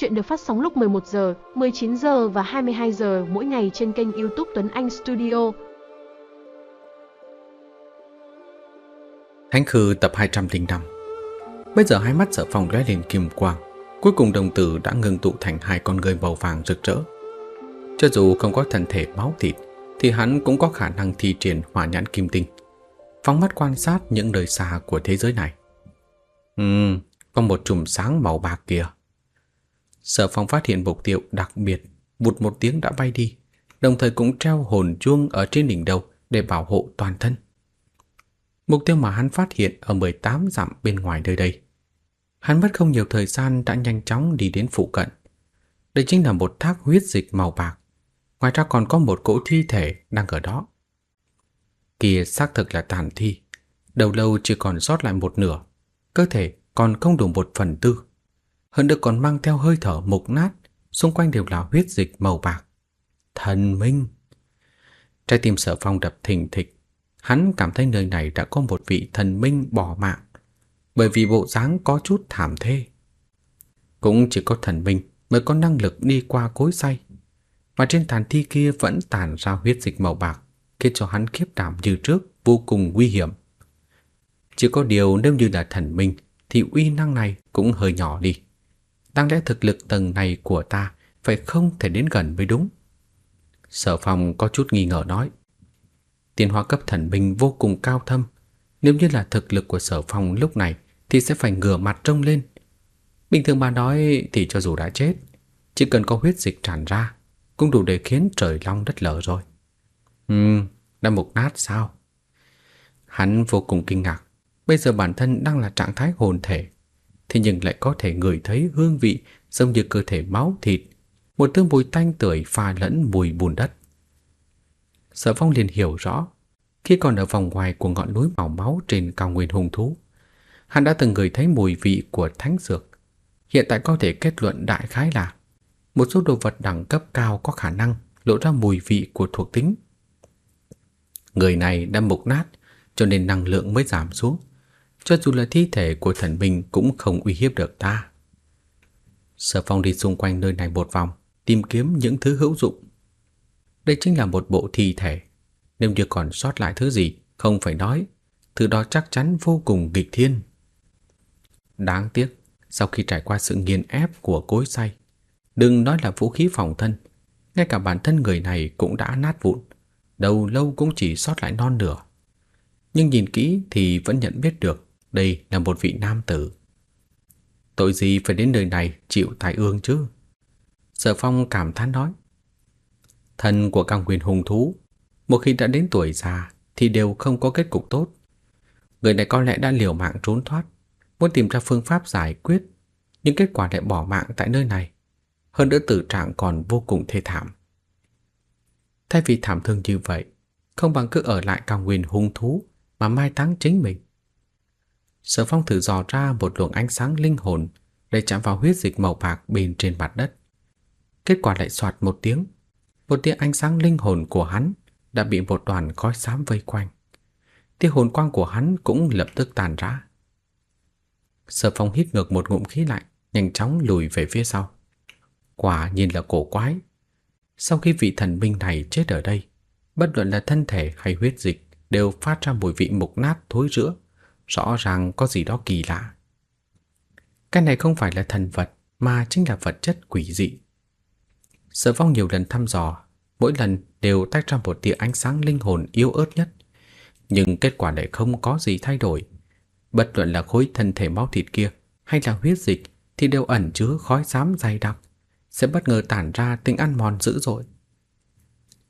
Chuyện được phát sóng lúc 11 giờ, 19 giờ và 22 giờ mỗi ngày trên kênh YouTube Tuấn Anh Studio. Thánh Khư tập 205 Bây giờ hai mắt sở phòng lóe lên kim quang. Cuối cùng đồng tử đã ngừng tụ thành hai con người màu vàng rực rỡ. Cho dù không có thân thể máu thịt Thì hắn cũng có khả năng thi triển hỏa nhãn kim tinh Phóng mắt quan sát những nơi xa của thế giới này. Ừm, có một chùm sáng màu bạc kìa Sở phong phát hiện mục tiêu đặc biệt, Vụt một tiếng đã bay đi, Đồng thời cũng treo hồn chuông ở trên đỉnh đầu Để bảo hộ toàn thân Mục tiêu mà hắn phát hiện ở 18 dặm bên ngoài nơi đây. Hắn mất không nhiều thời gian đã nhanh chóng đi đến phụ cận. Đây chính là một thác huyết dịch màu bạc. Ngoài ra còn có một cỗ thi thể đang ở đó. Kia xác thực là tàn thi. Đầu lâu chỉ còn sót lại một nửa. Cơ thể còn không đủ một phần tư. Hơn nữa còn mang theo hơi thở mục nát. Xung quanh đều là huyết dịch màu bạc. Thần minh! Trái tim sở phong đập thình thịch Hắn cảm thấy nơi này đã có một vị thần minh bỏ mạng, Bởi vì bộ dáng có chút thảm thê Cũng chỉ có thần minh mới có năng lực đi qua cối say, Mà trên tàn thi kia vẫn tàn ra huyết dịch màu bạc, Khiến cho hắn khiếp đảm như trước, vô cùng nguy hiểm Chỉ có điều nếu như là thần minh, Thì uy năng này cũng hơi nhỏ đi Đáng lẽ thực lực tầng này của ta Phải không thể đến gần mới đúng. Sở phòng có chút nghi ngờ nói. Tiến hóa cấp thần binh vô cùng cao thâm. Nếu như là thực lực của sở Phòng lúc này Thì sẽ phải ngửa mặt trông lên. Bình thường mà nói thì cho dù đã chết Chỉ cần có huyết dịch tràn ra Cũng đủ để khiến trời long đất lở rồi. Ừm, đã mục nát sao? Hắn vô cùng kinh ngạc. Bây giờ bản thân đang là trạng thái hồn thể Thế nhưng lại có thể ngửi thấy hương vị Giống như cơ thể máu thịt Một tương mùi tanh tưởi pha lẫn mùi bùn đất Sở Phong liền hiểu rõ, khi còn ở vòng ngoài của ngọn núi màu máu trên cao nguyên hung thú, hắn đã từng ngửi thấy mùi vị của thánh dược. Hiện tại có thể kết luận đại khái là một số đồ vật đẳng cấp cao có khả năng lộ ra mùi vị của thuộc tính. Người này đã mục nát, cho nên năng lượng mới giảm xuống. Cho dù là thi thể của thần binh cũng không uy hiếp được ta. Sở Phong đi xung quanh nơi này một vòng, tìm kiếm những thứ hữu dụng đây chính là một bộ thi thể. Nếu như còn sót lại thứ gì, không phải nói, thứ đó chắc chắn vô cùng nghịch thiên. Đáng tiếc, sau khi trải qua sự nghiền ép của cối say, đừng nói là vũ khí phòng thân, ngay cả bản thân người này cũng đã nát vụn, đầu lâu cũng chỉ sót lại non nửa. Nhưng nhìn kỹ thì vẫn nhận biết được đây là một vị nam tử. Tội gì phải đến nơi này chịu tai ương chứ? Sở Phong cảm thán nói. Thần của cao quyền hùng thú, một khi đã đến tuổi già thì đều không có kết cục tốt. Người này có lẽ đã liều mạng trốn thoát, muốn tìm ra phương pháp giải quyết, nhưng kết quả lại bỏ mạng tại nơi này. Hơn nữa tử trạng còn vô cùng thê thảm. Thay vì thảm thương như vậy, không bằng cứ ở lại cao nguyên hung thú mà mai táng chính mình. Sở phong thử dò ra một luồng ánh sáng linh hồn để chạm vào huyết dịch màu bạc bên trên mặt đất. Kết quả lại soạt một tiếng, một tia ánh sáng linh hồn của hắn đã bị một đoàn khói xám vây quanh. Tia hồn quang của hắn cũng lập tức tàn ra. Sở phong hít ngược một ngụm khí lạnh, nhanh chóng lùi về phía sau. Quả nhìn là cổ quái. Sau khi vị thần minh này chết ở đây, bất luận là thân thể hay huyết dịch đều phát ra mùi vị mục nát thối rữa, rõ ràng có gì đó kỳ lạ. Cái này không phải là thần vật mà chính là vật chất quỷ dị. Sở Phong nhiều lần thăm dò, mỗi lần đều tách ra một tia ánh sáng linh hồn yếu ớt nhất. Nhưng kết quả lại không có gì thay đổi. Bất luận là khối thân thể máu thịt kia hay là huyết dịch thì đều ẩn chứa khói xám dày đặc, sẽ bất ngờ tản ra tính ăn mòn dữ dội.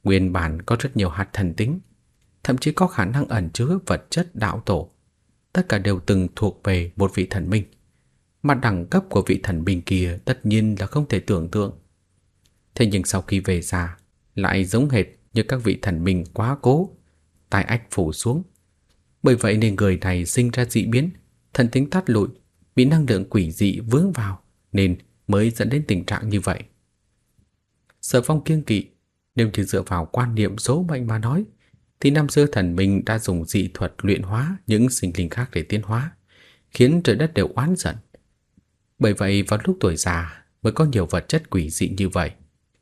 Nguyên bản có rất nhiều hạt thần tính, thậm chí có khả năng ẩn chứa vật chất đạo tổ. Tất cả đều từng thuộc về một vị thần minh. Mặt đẳng cấp của vị thần minh kia tất nhiên là không thể tưởng tượng. Thế nhưng sau khi về già, Lại giống hệt như các vị thần minh quá cố, Tai ách phủ xuống Bởi vậy nên người này sinh ra dị biến, Thần tính tắt lụi, Bị năng lượng quỷ dị vướng vào, Nên mới dẫn đến tình trạng như vậy Sở phong kiêng kỵ, Nếu chỉ dựa vào quan niệm số mệnh mà nói thì năm xưa thần minh đã dùng dị thuật luyện hóa Những sinh linh khác để tiến hóa Khiến trời đất đều oán giận Bởi vậy vào lúc tuổi già mới có nhiều vật chất quỷ dị như vậy.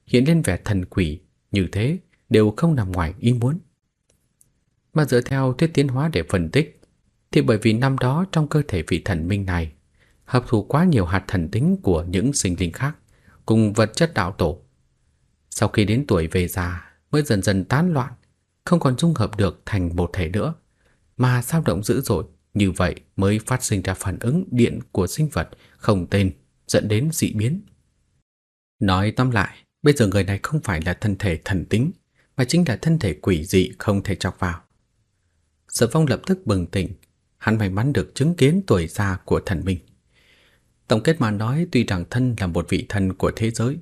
Hiện lên vẻ thần quỷ như thế đều không nằm ngoài ý muốn. Mà dựa theo thuyết tiến hóa để phân tích, thì bởi vì năm đó trong cơ thể vị thần minh này hấp thụ quá nhiều hạt thần tính của những sinh linh khác cùng vật chất đạo tổ. Sau khi đến tuổi về già mới dần dần tán loạn, không còn dung hợp được thành một thể nữa, mà dao động dữ dội, như vậy mới phát sinh ra phản ứng điện của sinh vật không tên dẫn đến dị biến. Nói tóm lại, bây giờ người này không phải là thân thể thần tính, mà chính là thân thể quỷ dị không thể chọc vào. Sở Phong lập tức bừng tỉnh, hắn may mắn được chứng kiến tuổi già của thần minh. Tổng kết mà nói tuy rằng thân là một vị thần của thế giới,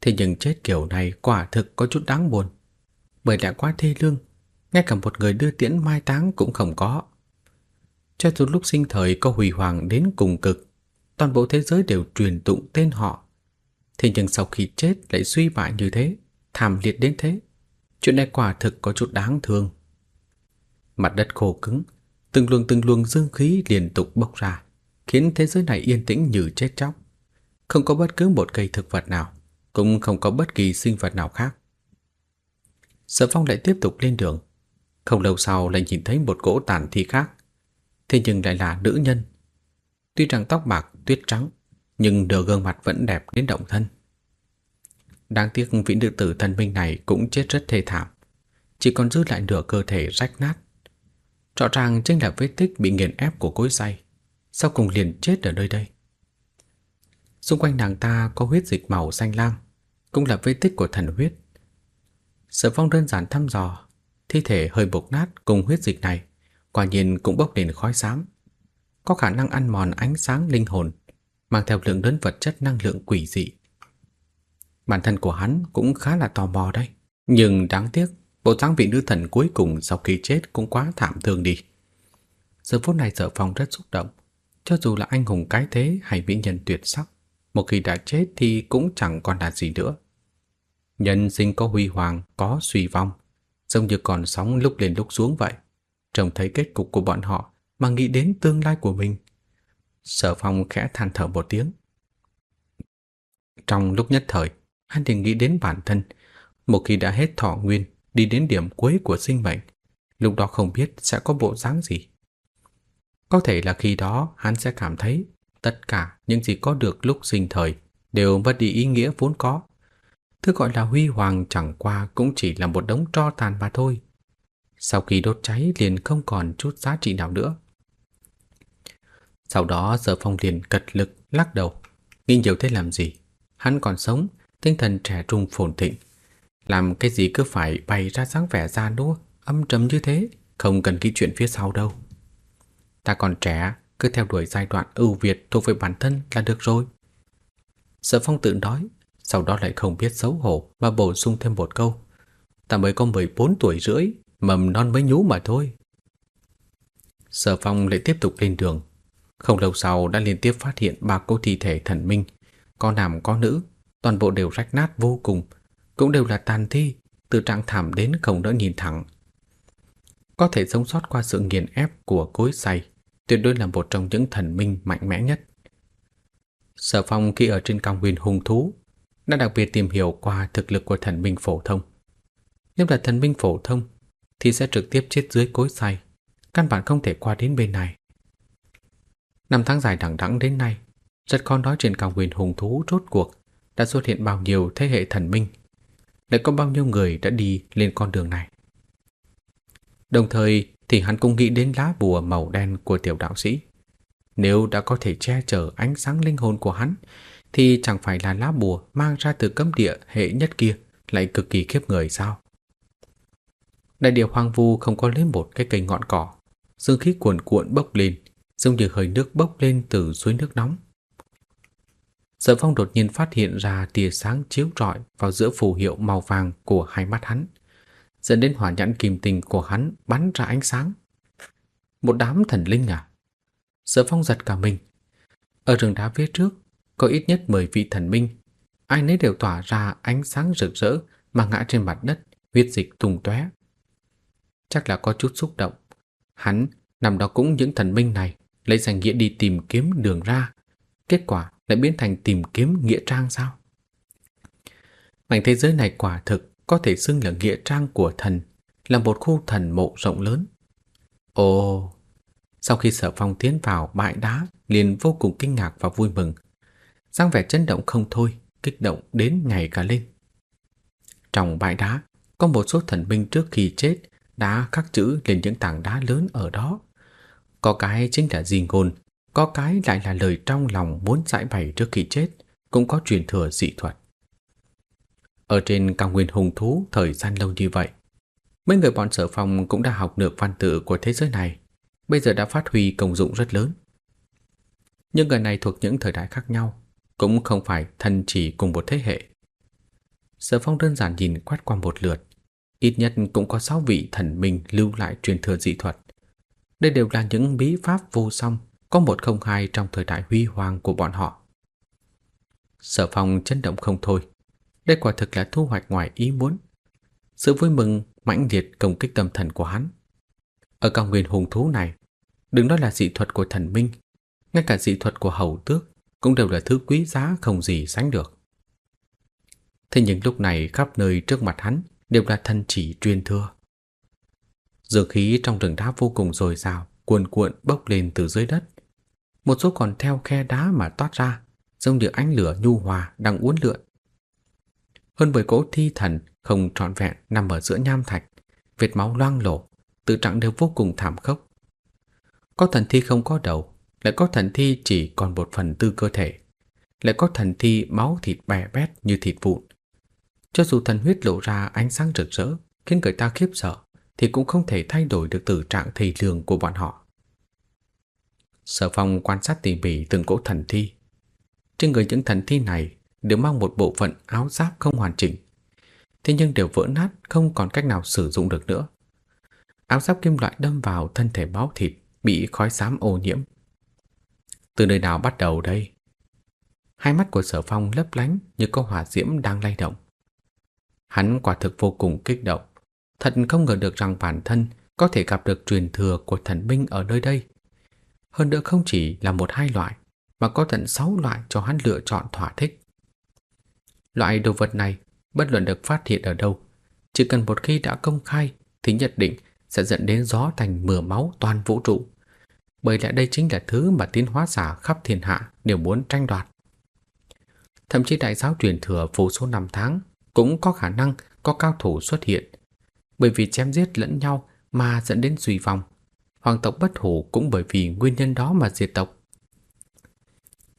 thế nhưng chết kiểu này quả thực có chút đáng buồn. Bởi lẽ quá thê lương, ngay cả một người đưa tiễn mai táng cũng không có. Cho dù lúc sinh thời có hủy hoàng đến cùng cực, toàn bộ thế giới đều truyền tụng tên họ. Thế nhưng sau khi chết lại suy bại như thế, thảm liệt đến thế. Chuyện này quả thực có chút đáng thương. Mặt đất khô cứng, từng luồng từng luồng dương khí liên tục bốc ra, khiến thế giới này yên tĩnh như chết chóc. Không có bất cứ một cây thực vật nào, cũng không có bất kỳ sinh vật nào khác. Sở Phong lại tiếp tục lên đường. Không lâu sau lại nhìn thấy một cỗ tàn thi khác, thế nhưng lại là nữ nhân. Tuy rằng tóc bạc tuyết trắng, nhưng nửa gương mặt vẫn đẹp đến động thân. Đáng tiếc vị nữ tử thần minh này cũng chết rất thê thảm, chỉ còn giữ lại nửa cơ thể rách nát. Rõ ràng chính là vết tích bị nghiền ép của cối xay, sau cùng liền chết ở nơi đây. Xung quanh nàng ta có huyết dịch màu xanh lam, cũng là vết tích của thần huyết. Sở phong đơn giản thăm dò, thi thể hơi bục nát cùng huyết dịch này, quả nhiên cũng bốc lên khói xám. Có khả năng ăn mòn ánh sáng linh hồn, mang theo lượng lớn vật chất năng lượng quỷ dị. Bản thân của hắn cũng khá là tò mò đây. Nhưng đáng tiếc, bộ dáng vị nữ thần cuối cùng sau khi chết cũng quá thảm thương đi. Giờ phút này sở phong rất xúc động. Cho dù là anh hùng cái thế hay mỹ nhân tuyệt sắc, một khi đã chết thì cũng chẳng còn là gì nữa. Nhân sinh có huy hoàng, có suy vong, giống như còn sóng lúc lên lúc xuống vậy. Trông thấy kết cục của bọn họ mà nghĩ đến tương lai của mình. Sở phong khẽ than thở một tiếng. Trong lúc nhất thời, hắn thì nghĩ đến bản thân. Một khi đã hết thọ nguyên, đi đến điểm cuối của sinh mệnh, lúc đó không biết sẽ có bộ dáng gì. Có thể là khi đó hắn sẽ cảm thấy tất cả những gì có được lúc sinh thời đều mất đi ý nghĩa vốn có. Thứ gọi là huy hoàng chẳng qua cũng chỉ là một đống tro tàn mà thôi. Sau khi đốt cháy liền không còn chút giá trị nào nữa. Sau đó Sở Phong liền cật lực lắc đầu, nghĩ nhiều thế làm gì? Hắn còn sống, tinh thần trẻ trung phồn thịnh. Làm cái gì cứ phải bày ra dáng vẻ ra nua, âm trầm như thế, không cần kỹ chuyện phía sau đâu. Ta còn trẻ, cứ theo đuổi giai đoạn ưu việt thuộc về bản thân là được rồi. Sở phong tự nói, sau đó lại không biết xấu hổ mà bổ sung thêm một câu. Ta mới có 14 tuổi rưỡi, mầm non mới nhú mà thôi. Sở phong lại tiếp tục lên đường. Không lâu sau đã liên tiếp phát hiện ba cô thi thể thần minh, có nam có nữ, toàn bộ đều rách nát vô cùng, cũng đều là tàn thi, từ trạng thảm đến không đỡ nhìn thẳng. Có thể sống sót qua sự nghiền ép của cối xay, tuyệt đối là một trong những thần minh mạnh mẽ nhất. Sở Phong khi ở trên cao nguyên hung thú đã đặc biệt tìm hiểu qua thực lực của thần minh phổ thông. Nếu là thần minh phổ thông thì sẽ trực tiếp chết dưới cối xay, căn bản không thể qua đến bên này. Năm tháng dài đằng đẵng đến nay, rất khó nói trên cao nguyên hùng thú rốt cuộc đã xuất hiện bao nhiêu thế hệ thần minh, lại có bao nhiêu người đã đi lên con đường này. Đồng thời thì hắn cũng nghĩ đến lá bùa màu đen của tiểu đạo sĩ. Nếu đã có thể che chở ánh sáng linh hồn của hắn, thì chẳng phải là lá bùa mang ra từ cấm địa hệ nhất kia lại cực kỳ khiếp người sao? Đại địa hoang vu không có lấy một cái cây ngọn cỏ, dương khí cuồn cuộn bốc lên, giống như hơi nước bốc lên từ suối nước nóng. Sở phong đột nhiên phát hiện ra tia sáng chiếu rọi vào giữa phù hiệu màu vàng của hai mắt hắn dẫn đến hỏa nhãn kim tình của hắn bắn ra ánh sáng. Một đám thần linh à? Sở phong giật cả mình. Ở rừng đá phía trước, có ít nhất 10 vị thần minh. Ai nấy đều tỏa ra ánh sáng rực rỡ mà ngã trên mặt đất, huyết dịch tung tóe. Chắc là có chút xúc động. Hắn nằm đó cũng những thần minh này lấy danh nghĩa đi tìm kiếm đường ra. Kết quả lại biến thành tìm kiếm nghĩa trang sao? Mảnh thế giới này quả thực có thể xưng là nghĩa trang của thần, là một khu thần mộ rộng lớn. Ồ, sau khi sở phong tiến vào bãi đá, liền vô cùng kinh ngạc và vui mừng dáng vẻ chấn động không thôi, kích động đến ngày cả lên. Trong bãi đá, có một số thần binh trước khi chết đã khắc chữ lên những tảng đá lớn ở đó. Có cái chính là di ngôn, có cái lại là lời trong lòng muốn giải bày trước khi chết, cũng có truyền thừa dị thuật. Ở trên cao nguyên hùng thú thời gian lâu như vậy, mấy người bọn sở phòng cũng đã học được văn tự của thế giới này, bây giờ đã phát huy công dụng rất lớn. Nhưng người này thuộc những thời đại khác nhau, cũng không phải thân chỉ cùng một thế hệ. Sở phong đơn giản nhìn quét qua một lượt, ít nhất cũng có sáu vị thần minh lưu lại truyền thừa dị thuật. Đây đều là những bí pháp vô song, có một không hai trong thời đại huy hoàng của bọn họ. Sở phong chấn động không thôi, đây quả thực là thu hoạch ngoài ý muốn. Sự vui mừng mãnh liệt công kích tâm thần của hắn. Ở cao nguyên hùng thú này, đừng nói là dị thuật của thần minh, ngay cả dị thuật của hầu tước cũng đều là thứ quý giá không gì sánh được. Thế nhưng lúc này khắp nơi trước mặt hắn đều là thân chỉ truyền thưa. Dược khí trong rừng đá vô cùng dồi dào, cuồn cuộn bốc lên từ dưới đất. Một số còn theo khe đá mà toát ra, giống như ánh lửa nhu hòa đang uốn lượn. Hơn bởi cỗ thi thần không trọn vẹn nằm ở giữa nham thạch, vệt máu loang lổ, tự trạng đều vô cùng thảm khốc. Có thần thi không có đầu, lại có thần thi chỉ còn một phần tư cơ thể, lại có thần thi máu thịt bè bét như thịt vụn. Cho dù thần huyết lộ ra ánh sáng rực rỡ, khiến người ta khiếp sợ, thì cũng không thể thay đổi được tử trạng thầy lường của bọn họ. Sở phong quan sát tỉ mỉ từng cỗ thần thi. Trên người những thần thi này đều mang một bộ phận áo giáp không hoàn chỉnh. Thế nhưng đều vỡ nát không còn cách nào sử dụng được nữa. Áo giáp kim loại đâm vào thân thể máu thịt bị khói xám ô nhiễm. Từ nơi nào bắt đầu đây? Hai mắt của sở phong lấp lánh như có hỏa diễm đang lay động. Hắn quả thực vô cùng kích động. Thật không ngờ được rằng bản thân có thể gặp được truyền thừa của thần binh ở nơi đây. Hơn nữa không chỉ là một hai loại, mà có tận sáu loại cho hắn lựa chọn thỏa thích. Loại đồ vật này, bất luận được phát hiện ở đâu, chỉ cần một khi đã công khai thì nhất định sẽ dẫn đến gió thành mưa máu toàn vũ trụ. Bởi lẽ đây chính là thứ mà tiến hóa giả khắp thiên hạ đều muốn tranh đoạt. Thậm chí đại giáo truyền thừa vô số năm tháng cũng có khả năng có cao thủ xuất hiện. Bởi vì chém giết lẫn nhau mà dẫn đến suy vong. Hoàng tộc bất hủ cũng bởi vì nguyên nhân đó mà diệt tộc.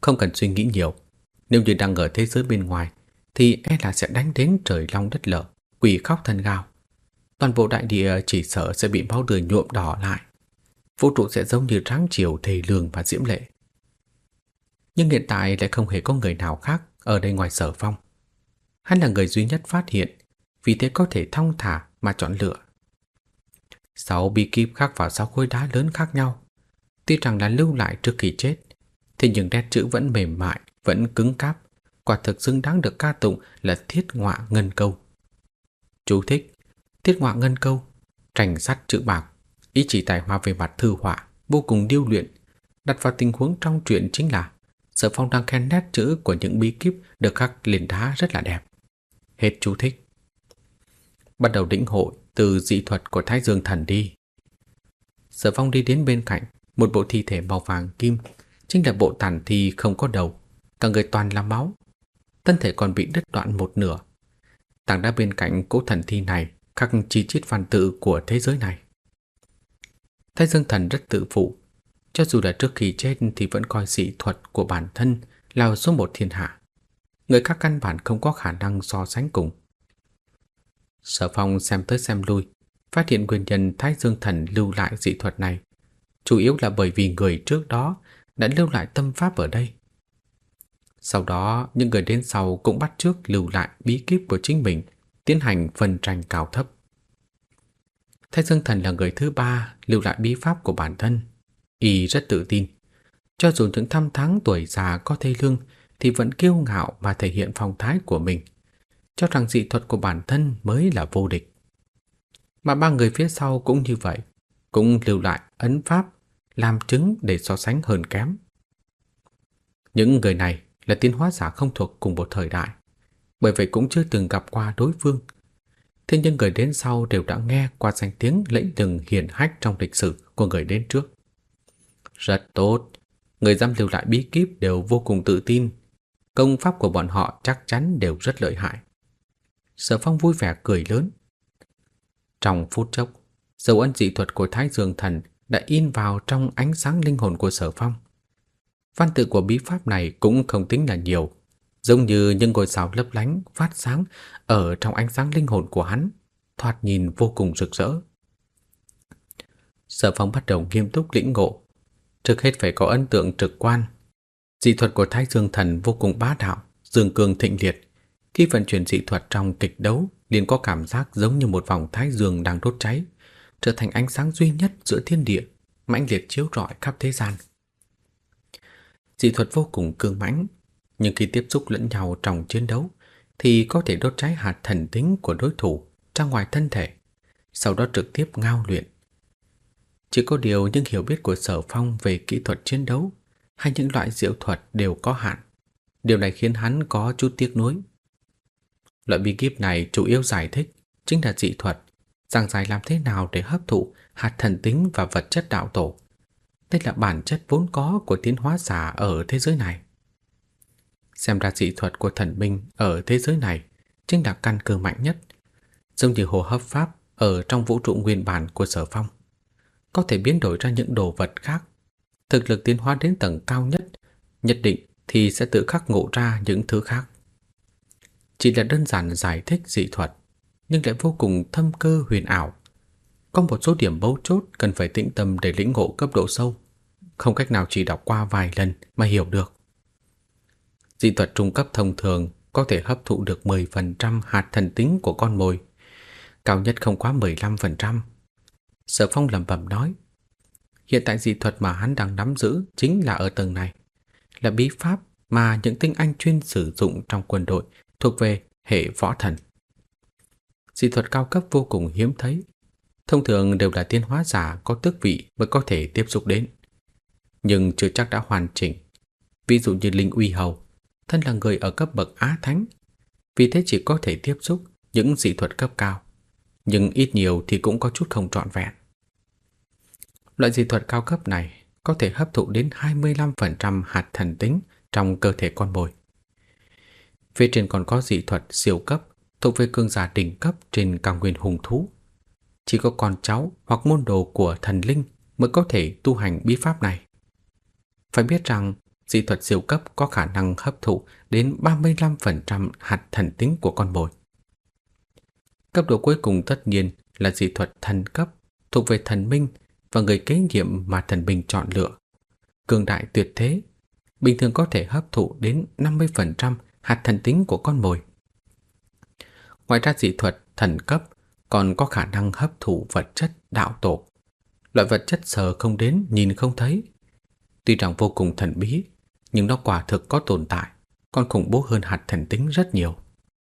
Không cần suy nghĩ nhiều, nếu như đang ở thế giới bên ngoài thì e là sẽ đánh đến trời long đất lở, quỷ khóc thần gào. Toàn bộ đại địa chỉ sợ sẽ bị máu tươi nhuộm đỏ lại. Vũ trụ sẽ giống như tráng chiều thề lường và diễm lệ. Nhưng hiện tại lại không hề có người nào khác ở đây ngoài sở phong. Hắn là người duy nhất phát hiện, vì thế có thể thong thả mà chọn lựa. Sáu bí kíp khắc vào sáu khối đá lớn khác nhau. Tuy rằng là lưu lại trước khi chết, thì những nét chữ vẫn mềm mại, vẫn cứng cáp, quả thực xứng đáng được ca tụng là thiết ngọa ngân câu. Chú thích Thiết ngọa ngân câu Trành sắt chữ bạc Ý chỉ tài hoa về mặt thư họa, Vô cùng điêu luyện. Đặt vào tình huống trong truyện chính là, Sở phong đang khen nét chữ của những bí kíp Được khắc lên đá rất là đẹp. Hết chú thích. Bắt đầu đỉnh hội từ dị thuật của Thái Dương Thần đi. Sở phong đi đến bên cạnh, Một bộ thi thể màu vàng kim. Chính là bộ tàn thi không có đầu, Cả người toàn là máu. Thân thể còn bị đứt đoạn một nửa. Tảng đá bên cạnh cố thần thi này, khắc chi chít văn tự của thế giới này. Thái Dương Thần rất tự phụ, cho dù là trước khi chết thì vẫn coi dị thuật của bản thân là số một thiên hạ. Người khác căn bản không có khả năng so sánh cùng. Sở phong xem tới xem lui, phát hiện nguyên nhân Thái Dương Thần lưu lại dị thuật này, chủ yếu là bởi vì người trước đó đã lưu lại tâm pháp ở đây. Sau đó, những người đến sau cũng bắt chước lưu lại bí kíp của chính mình, tiến hành phân tranh cao thấp. Thái Dương Thần là người thứ ba lưu lại bí pháp của bản thân. Y rất tự tin. Cho dù những thăm tháng tuổi già có thê lương thì vẫn kiêu ngạo mà thể hiện phong thái của mình. Cho rằng dị thuật của bản thân mới là vô địch. Mà ba người phía sau cũng như vậy. Cũng lưu lại ấn pháp, làm chứng để so sánh hơn kém. Những người này là tiến hóa giả không thuộc cùng một thời đại, bởi vậy cũng chưa từng gặp qua đối phương. Thế nhưng người đến sau đều đã nghe qua danh tiếng lẫy lừng hiền hách trong lịch sử của người đến trước. Rất tốt, người giam lưu lại bí kíp đều vô cùng tự tin. Công pháp của bọn họ chắc chắn đều rất lợi hại. Sở phong vui vẻ cười lớn. Trong phút chốc, dấu ấn dị thuật của Thái Dương Thần đã in vào trong ánh sáng linh hồn của sở phong. Văn tự của bí pháp này cũng không tính là nhiều, giống như những ngôi sao lấp lánh phát sáng ở trong ánh sáng linh hồn của hắn, thoạt nhìn vô cùng rực rỡ. Sở phong bắt đầu nghiêm túc lĩnh ngộ, trước hết phải có ấn tượng trực quan. Dị thuật của Thái Dương Thần vô cùng bá đạo, dương cường thịnh liệt. Khi vận chuyển dị thuật trong kịch đấu, liền có cảm giác giống như một vòng thái dương đang đốt cháy, trở thành ánh sáng duy nhất giữa thiên địa, mãnh liệt chiếu rọi khắp thế gian. Dị thuật vô cùng cương mãnh, nhưng khi tiếp xúc lẫn nhau trong chiến đấu thì có thể đốt cháy hạt thần tính của đối thủ ra ngoài thân thể, sau đó trực tiếp ngao luyện. Chỉ có điều những hiểu biết của Sở Phong về kỹ thuật chiến đấu hay những loại diệu thuật đều có hạn. Điều này khiến hắn có chút tiếc nuối. Loại bí kíp này chủ yếu giải thích chính là dị thuật, giảng giải làm thế nào để hấp thụ hạt thần tính và vật chất đạo tổ. Đây là bản chất vốn có của tiến hóa giả ở thế giới này. Xem ra dị thuật của thần minh ở thế giới này chính là căn cơ mạnh nhất, giống như hồ hấp pháp ở trong vũ trụ nguyên bản của sở phong. Có thể biến đổi ra những đồ vật khác. Thực lực tiến hóa đến tầng cao nhất, nhất định thì sẽ tự khắc ngộ ra những thứ khác. Chỉ là đơn giản giải thích dị thuật, nhưng lại vô cùng thâm cơ huyền ảo. Có một số điểm bấu chốt cần phải tĩnh tâm để lĩnh ngộ cấp độ sâu, không cách nào chỉ đọc qua vài lần mà hiểu được. Dị thuật trung cấp thông thường có thể hấp thụ được 10% hạt thần tính của con mồi, cao nhất không quá 15%. Sở Phong lẩm bẩm nói, hiện tại dị thuật mà hắn đang nắm giữ chính là ở tầng này, là bí pháp mà những tinh anh chuyên sử dụng trong quân đội thuộc về hệ võ thần. Dị thuật cao cấp vô cùng hiếm thấy, thông thường đều là tiên hóa giả có tước vị mới có thể tiếp xúc đến. Nhưng chưa chắc đã hoàn chỉnh. Ví dụ như Linh Uy Hầu, thân là người ở cấp bậc Á Thánh, vì thế chỉ có thể tiếp xúc những dị thuật cấp cao, nhưng ít nhiều thì cũng có chút không trọn vẹn. Loại dị thuật cao cấp này có thể hấp thụ đến 25% hạt thần tính trong cơ thể con mồi. Phía trên còn có dị thuật siêu cấp thuộc về cương giả đỉnh cấp trên cao nguyên hùng thú. Chỉ có con cháu hoặc môn đồ của thần linh mới có thể tu hành bí pháp này. Phải biết rằng dị thuật siêu cấp có khả năng hấp thụ đến 35% hạt thần tính của con mồi. Cấp độ cuối cùng tất nhiên là dị thuật thần cấp thuộc về thần minh và người kế nhiệm mà thần minh chọn lựa. Cường đại tuyệt thế, bình thường có thể hấp thụ đến 50% hạt thần tính của con mồi. Ngoài ra dị thuật thần cấp còn có khả năng hấp thụ vật chất đạo tổ. Loại vật chất sờ không đến, nhìn không thấy. Tuy rằng vô cùng thần bí, nhưng nó quả thực có tồn tại, còn khủng bố hơn hạt thần tính rất nhiều.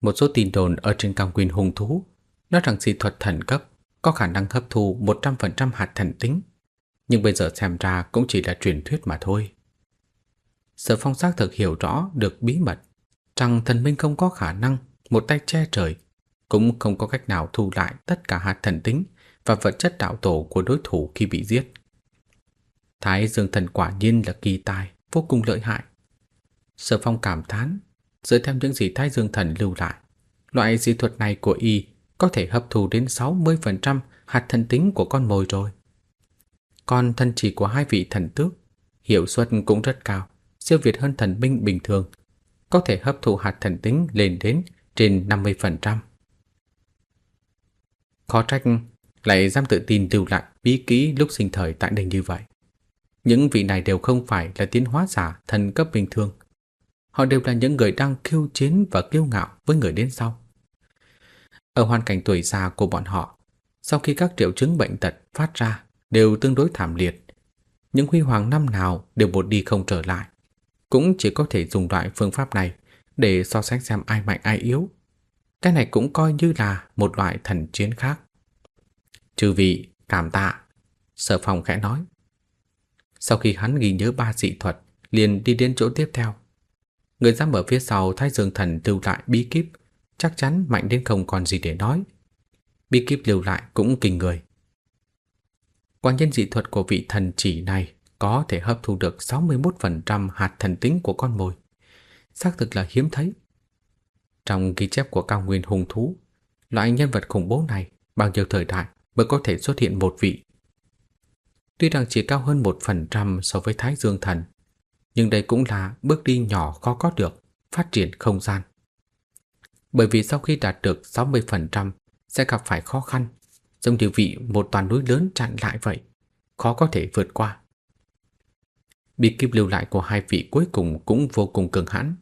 Một số tin đồn ở trên cao nguyên hung thú nói rằng dị thuật thần cấp có khả năng hấp thu 100% hạt thần tính, nhưng bây giờ xem ra cũng chỉ là truyền thuyết mà thôi. Sở phong xác thực hiểu rõ được bí mật rằng thần minh không có khả năng một tay che trời, cũng không có cách nào thu lại tất cả hạt thần tính và vật chất đạo tổ của đối thủ khi bị giết. Thái Dương thần quả nhiên là kỳ tài, vô cùng lợi hại. Sở phong cảm thán, dựa theo những gì Thái Dương thần lưu lại, loại dị thuật này của y có thể hấp thu đến 60% hạt thần tính của con mồi rồi. Còn thần chỉ của hai vị thần tước, hiệu suất cũng rất cao, siêu việt hơn thần binh bình thường có thể hấp thụ hạt thần tính lên đến trên 50%. Khó trách lại dám tự tin lưu lại bí ký lúc sinh thời tại đây như vậy. Những vị này đều không phải là tiến hóa giả thần cấp bình thường. Họ đều là những người đang khiêu chiến và kiêu ngạo với người đến sau. Ở hoàn cảnh tuổi già của bọn họ, sau khi các triệu chứng bệnh tật phát ra đều tương đối thảm liệt, những huy hoàng năm nào đều một đi không trở lại cũng chỉ có thể dùng loại phương pháp này để so sánh xem ai mạnh ai yếu. Cái này cũng coi như là một loại thần chiến khác. Trừ vị, cảm tạ, sở phòng khẽ nói. Sau khi hắn ghi nhớ ba dị thuật, liền đi đến chỗ tiếp theo. Người dám ở phía sau Thái Dương Thần lưu lại bí kíp, chắc chắn mạnh đến không còn gì để nói. Bí kíp lưu lại cũng kinh người. Quả nhân dị thuật của vị thần chỉ này có thể hấp thu được 61% hạt thần tính của con mồi. Xác thực là hiếm thấy. Trong ghi chép của cao nguyên hùng thú, loại nhân vật khủng bố này bao nhiêu thời đại mới có thể xuất hiện một vị. Tuy rằng chỉ cao hơn 1% so với Thái Dương Thần, nhưng đây cũng là bước đi nhỏ khó có được, phát triển không gian. Bởi vì sau khi đạt được 60% sẽ gặp phải khó khăn, giống như vị một toàn núi lớn chặn lại vậy, khó có thể vượt qua. Bí kíp lưu lại của hai vị cuối cùng cũng vô cùng cường hãn.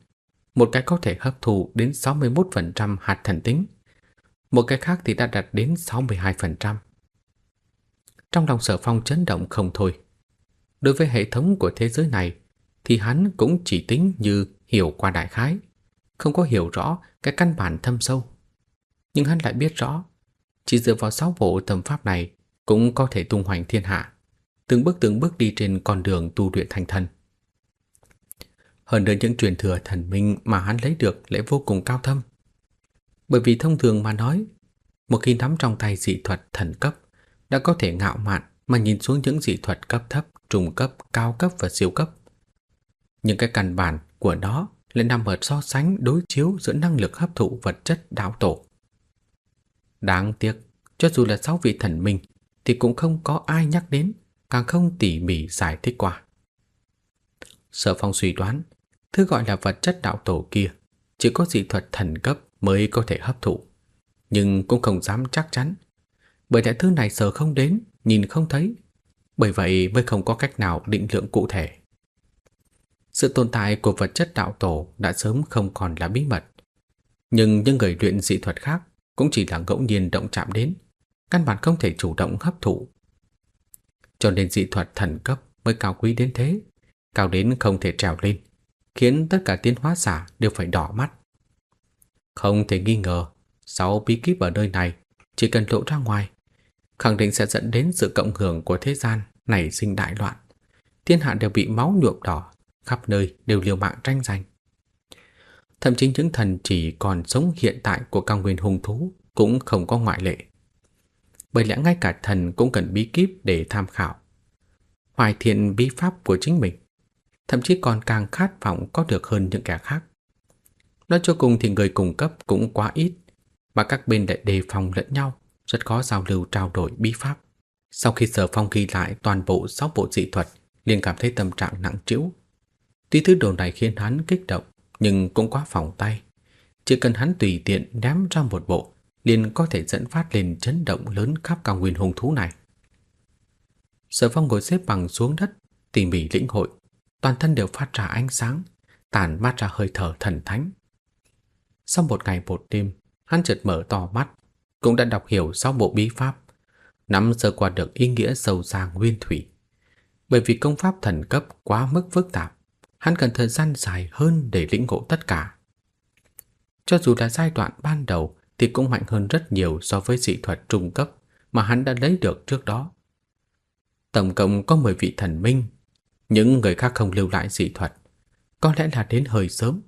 Một cái có thể hấp thụ đến 61% hạt thần tính, một cái khác thì đã đạt đến 62%. Trong lòng sở phong chấn động không thôi. Đối với hệ thống của thế giới này, thì hắn cũng chỉ tính như hiểu qua đại khái, không có hiểu rõ cái căn bản thâm sâu. Nhưng hắn lại biết rõ, chỉ dựa vào sáu bộ tâm pháp này cũng có thể tung hoành thiên hạ, từng bước từng bước đi trên con đường tu luyện thành thần. Hơn nữa những truyền thừa thần minh mà hắn lấy được lại vô cùng cao thâm. Bởi vì thông thường mà nói, một khi nắm trong tay dị thuật thần cấp, đã có thể ngạo mạn mà nhìn xuống những dị thuật cấp thấp, trung cấp, cao cấp và siêu cấp. Những cái căn bản của nó lại nằm ở so sánh đối chiếu giữa năng lực hấp thụ vật chất đạo tổ. Đáng tiếc, cho dù là sáu vị thần minh thì cũng không có ai nhắc đến, càng không tỉ mỉ giải thích qua. Sở phong suy đoán, thứ gọi là vật chất đạo tổ kia chỉ có dị thuật thần cấp mới có thể hấp thụ, nhưng cũng không dám chắc chắn, bởi lẽ thứ này sờ không đến, nhìn không thấy, bởi vậy mới không có cách nào định lượng cụ thể. Sự tồn tại của vật chất đạo tổ đã sớm không còn là bí mật. Nhưng những người luyện dị thuật khác cũng chỉ là ngẫu nhiên động chạm đến, căn bản không thể chủ động hấp thụ. Cho nên dị thuật thần cấp mới cao quý đến thế, cao đến không thể trèo lên, khiến tất cả tiến hóa giả đều phải đỏ mắt. Không thể nghi ngờ, sáu bí kíp ở nơi này chỉ cần lộ ra ngoài, khẳng định sẽ dẫn đến sự cộng hưởng của thế gian nảy sinh đại loạn. Thiên hạ đều bị máu nhuộm đỏ, khắp nơi đều liều mạng tranh giành. Thậm chí những thần chỉ còn sống hiện tại của cao nguyên hung thú cũng không có ngoại lệ. Bởi lẽ ngay cả thần cũng cần bí kíp để tham khảo. Hoài thiện bí pháp của chính mình, thậm chí còn càng khát vọng có được hơn những kẻ khác. Nói cho cùng thì người cung cấp cũng quá ít, mà các bên lại đề phòng lẫn nhau, rất khó giao lưu trao đổi bí pháp. Sau khi Sở Phong ghi lại toàn bộ sáu bộ dị thuật, liền cảm thấy tâm trạng nặng trĩu, Tuy thứ đồ này khiến hắn kích động, nhưng cũng quá phòng tay. Chỉ cần hắn tùy tiện ném ra một bộ, liền có thể dẫn phát lên chấn động lớn khắp cao nguyên hung thú này. Sở phong ngồi xếp bằng xuống đất, tỉ mỉ lĩnh hội, toàn thân đều phát ra ánh sáng, tản mát ra hơi thở thần thánh. Sau một ngày một đêm, hắn chợt mở to mắt, cũng đã đọc hiểu sáu bộ bí pháp, nắm sơ qua được ý nghĩa sâu xa nguyên thủy. Bởi vì công pháp thần cấp quá mức phức tạp, hắn cần thời gian dài hơn để lĩnh ngộ tất cả. Cho dù là giai đoạn ban đầu thì cũng mạnh hơn rất nhiều so với dị thuật trung cấp mà hắn đã lấy được trước đó. Tổng cộng có 10 vị thần minh, những người khác không lưu lại dị thuật, có lẽ là đến hơi sớm.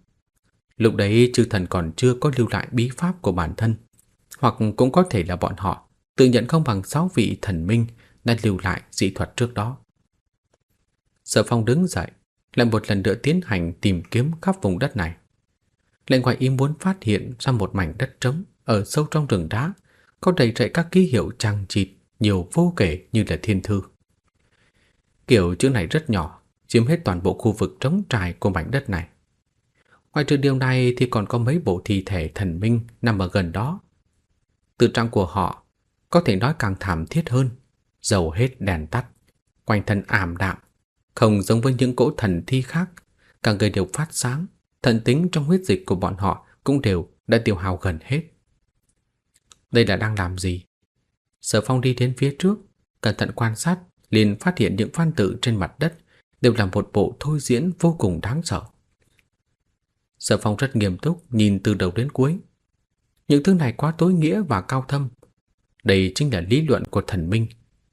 Lúc đấy chư thần còn chưa có lưu lại bí pháp của bản thân, hoặc cũng có thể là bọn họ tự nhận không bằng sáu vị thần minh đã lưu lại dị thuật trước đó. Sở Phong đứng dậy, lại một lần nữa tiến hành tìm kiếm khắp vùng đất này. Lại ngoài ý muốn phát hiện ra một mảnh đất trống ở sâu trong rừng đá, có đầy rẫy các ký hiệu trang chịt nhiều vô kể như là thiên thư. Kiểu chữ này rất nhỏ, chiếm hết toàn bộ khu vực trống trải của mảnh đất này. Ngoài trừ điều này thì còn có mấy bộ thi thể thần minh nằm ở gần đó từ trạng của họ có thể nói càng thảm thiết hơn, dầu hết đèn tắt, quanh thân ảm đạm, không giống với những cỗ thần thi khác, cả người đều phát sáng, thần tính trong huyết dịch của bọn họ cũng đều đã tiêu hao gần hết. Đây là đang làm gì? Sở Phong đi đến phía trước, cẩn thận quan sát, liền phát hiện những văn tự trên mặt đất đều là một bộ thôi diễn vô cùng đáng sợ. Sở Phong rất nghiêm túc nhìn từ đầu đến cuối. Những thứ này quá tối nghĩa và cao thâm. Đây chính là lý luận của thần minh,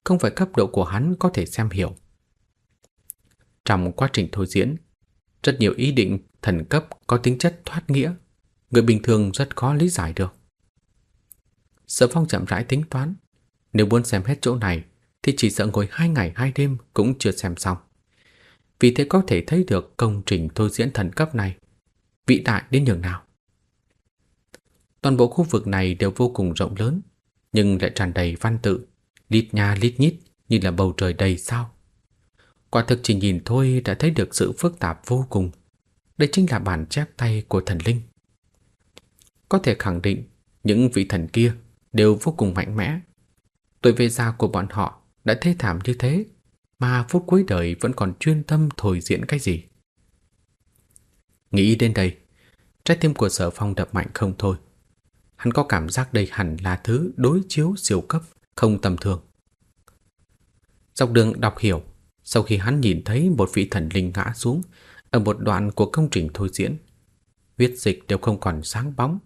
không phải cấp độ của hắn có thể xem hiểu. Trong quá trình thôi diễn, Rất nhiều ý định thần cấp có tính chất thoát nghĩa, người bình thường rất khó lý giải được. Sở Phong chậm rãi tính toán, nếu muốn xem hết chỗ này thì chỉ sợ ngồi hai ngày hai đêm cũng chưa xem xong. Vì thế có thể thấy được công trình thôi diễn thần cấp này vĩ đại đến nhường nào. Toàn bộ khu vực này đều vô cùng rộng lớn, nhưng lại tràn đầy văn tự, lít nha lít nhít như là bầu trời đầy sao. Quả thực chỉ nhìn thôi đã thấy được sự phức tạp vô cùng. Đây chính là bản chép tay của thần linh. Có thể khẳng định những vị thần kia đều vô cùng mạnh mẽ. Tuổi về già của bọn họ đã thê thảm như thế mà phút cuối đời vẫn còn chuyên tâm thổi diễn cái gì. Nghĩ đến đây, trái tim của sở phong đập mạnh không thôi. Hắn có cảm giác đây hẳn là thứ đối chiếu siêu cấp, không tầm thường. Dọc đường đọc hiểu, sau khi hắn nhìn thấy một vị thần linh ngã xuống ở một đoạn của công trình thôi diễn, huyết dịch đều không còn sáng bóng,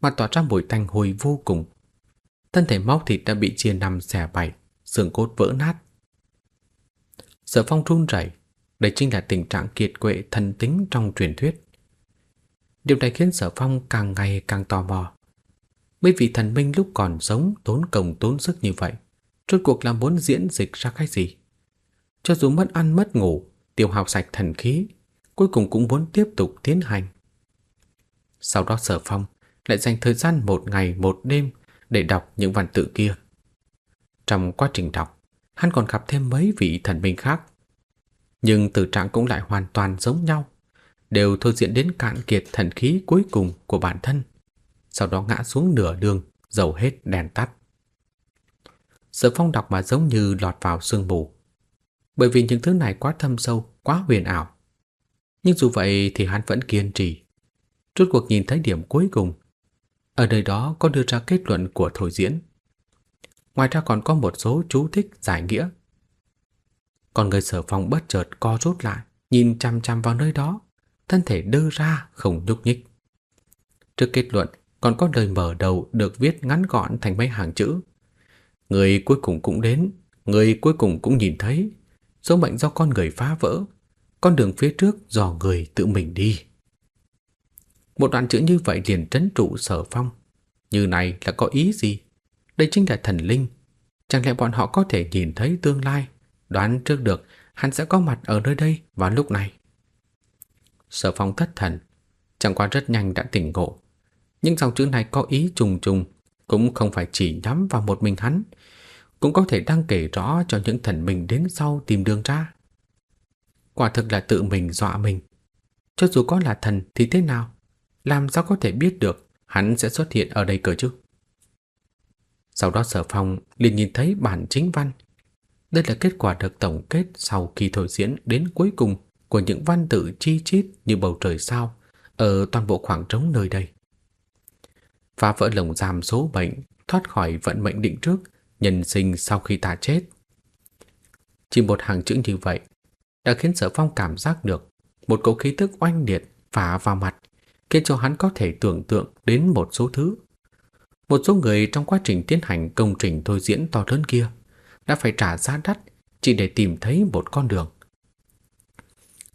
mà tỏa ra mùi tanh hôi vô cùng. Thân thể máu thịt đã bị chia năm xẻ bảy, xương cốt vỡ nát. Sở phong run rẩy, đây chính là tình trạng kiệt quệ thần tính trong truyền thuyết. Điều này khiến Sở Phong càng ngày càng tò mò. Mấy vị thần minh lúc còn sống tốn công tốn sức như vậy, rốt cuộc là muốn diễn dịch ra cái gì? Cho dù mất ăn mất ngủ, tiêu hao sạch thần khí, cuối cùng cũng muốn tiếp tục tiến hành. Sau đó Sở Phong lại dành thời gian một ngày một đêm để đọc những văn tự kia. Trong quá trình đọc, hắn còn gặp thêm mấy vị thần minh khác. Nhưng tử trạng cũng lại hoàn toàn giống nhau đều thôi diễn đến cạn kiệt thần khí cuối cùng của bản thân, sau đó ngã xuống nửa đường, dầu hết đèn tắt. Sở phong đọc mà giống như lọt vào sương mù, bởi vì những thứ này quá thâm sâu, quá huyền ảo. Nhưng dù vậy thì hắn vẫn kiên trì. Rốt cuộc nhìn thấy điểm cuối cùng, ở nơi đó có đưa ra kết luận của thôi diễn. Ngoài ra còn có một số chú thích giải nghĩa. Còn người sở phong bất chợt co rút lại, nhìn chăm chăm vào nơi đó thân thể đơ ra không nhúc nhích. Trước kết luận còn có lời mở đầu được viết ngắn gọn thành mấy hàng chữ. Người cuối cùng cũng đến, người cuối cùng cũng nhìn thấy, số mệnh do con người phá vỡ, con đường phía trước do người tự mình đi. Một đoạn chữ như vậy liền trấn trụ sở phong. Như này là có ý gì? Đây chính là thần linh. Chẳng lẽ bọn họ có thể nhìn thấy tương lai, đoán trước được hắn sẽ có mặt ở nơi đây vào lúc này? Sở phong thất thần Chẳng qua rất nhanh đã tỉnh ngộ nhưng dòng chữ này có ý trùng trùng, Cũng không phải chỉ nhắm vào một mình hắn, Cũng có thể đăng kể rõ cho những thần mình đến sau tìm đường ra. Quả thực là tự mình dọa mình. Cho dù có là thần thì thế nào? Làm sao có thể biết được Hắn sẽ xuất hiện ở đây cơ chứ? Sau đó sở phong liền nhìn thấy bản chính văn. Đây là kết quả được tổng kết sau khi thôi diễn đến cuối cùng của những văn tự chi chít như bầu trời sao ở toàn bộ khoảng trống nơi đây. Phá vỡ lồng giam số bệnh, thoát khỏi vận mệnh định trước, nhân sinh sau khi ta chết. Chỉ một hàng chữ như vậy đã khiến Sở Phong cảm giác được một cỗ khí tức oanh liệt phá vào mặt, khiến cho hắn có thể tưởng tượng đến một số thứ. Một số người trong quá trình tiến hành công trình thôi diễn to lớn kia đã phải trả giá đắt chỉ để tìm thấy một con đường.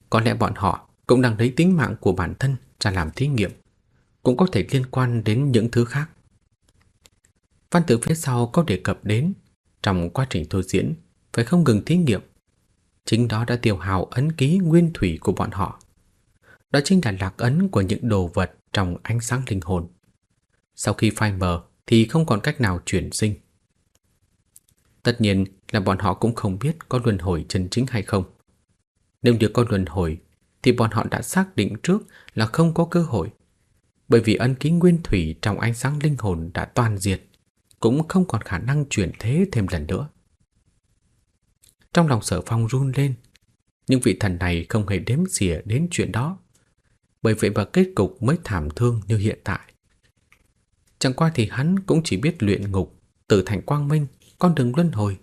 Có lẽ bọn họ cũng đang lấy tính mạng của bản thân ra làm thí nghiệm, cũng có thể liên quan đến những thứ khác. Văn tự phía sau có đề cập đến trong quá trình thôi diễn phải không ngừng thí nghiệm. Chính đó đã tiêu hào ấn ký nguyên thủy của bọn họ. Đó chính là lạc ấn của những đồ vật trong ánh sáng linh hồn. Sau khi phai mờ thì không còn cách nào chuyển sinh. Tất nhiên là bọn họ cũng không biết có luân hồi chân chính hay không. Nếu như có luân hồi thì bọn họ đã xác định trước là không có cơ hội. Bởi vì ân ký nguyên thủy trong ánh sáng linh hồn đã toàn diệt, cũng không còn khả năng chuyển thế thêm lần nữa. Trong lòng sở phong run lên, nhưng vị thần này không hề đếm xỉa đến chuyện đó. Bởi vậy mà kết cục mới thảm thương như hiện tại. Chẳng qua thì hắn cũng chỉ biết luyện ngục, tử thành quang minh, con đường luân hồi.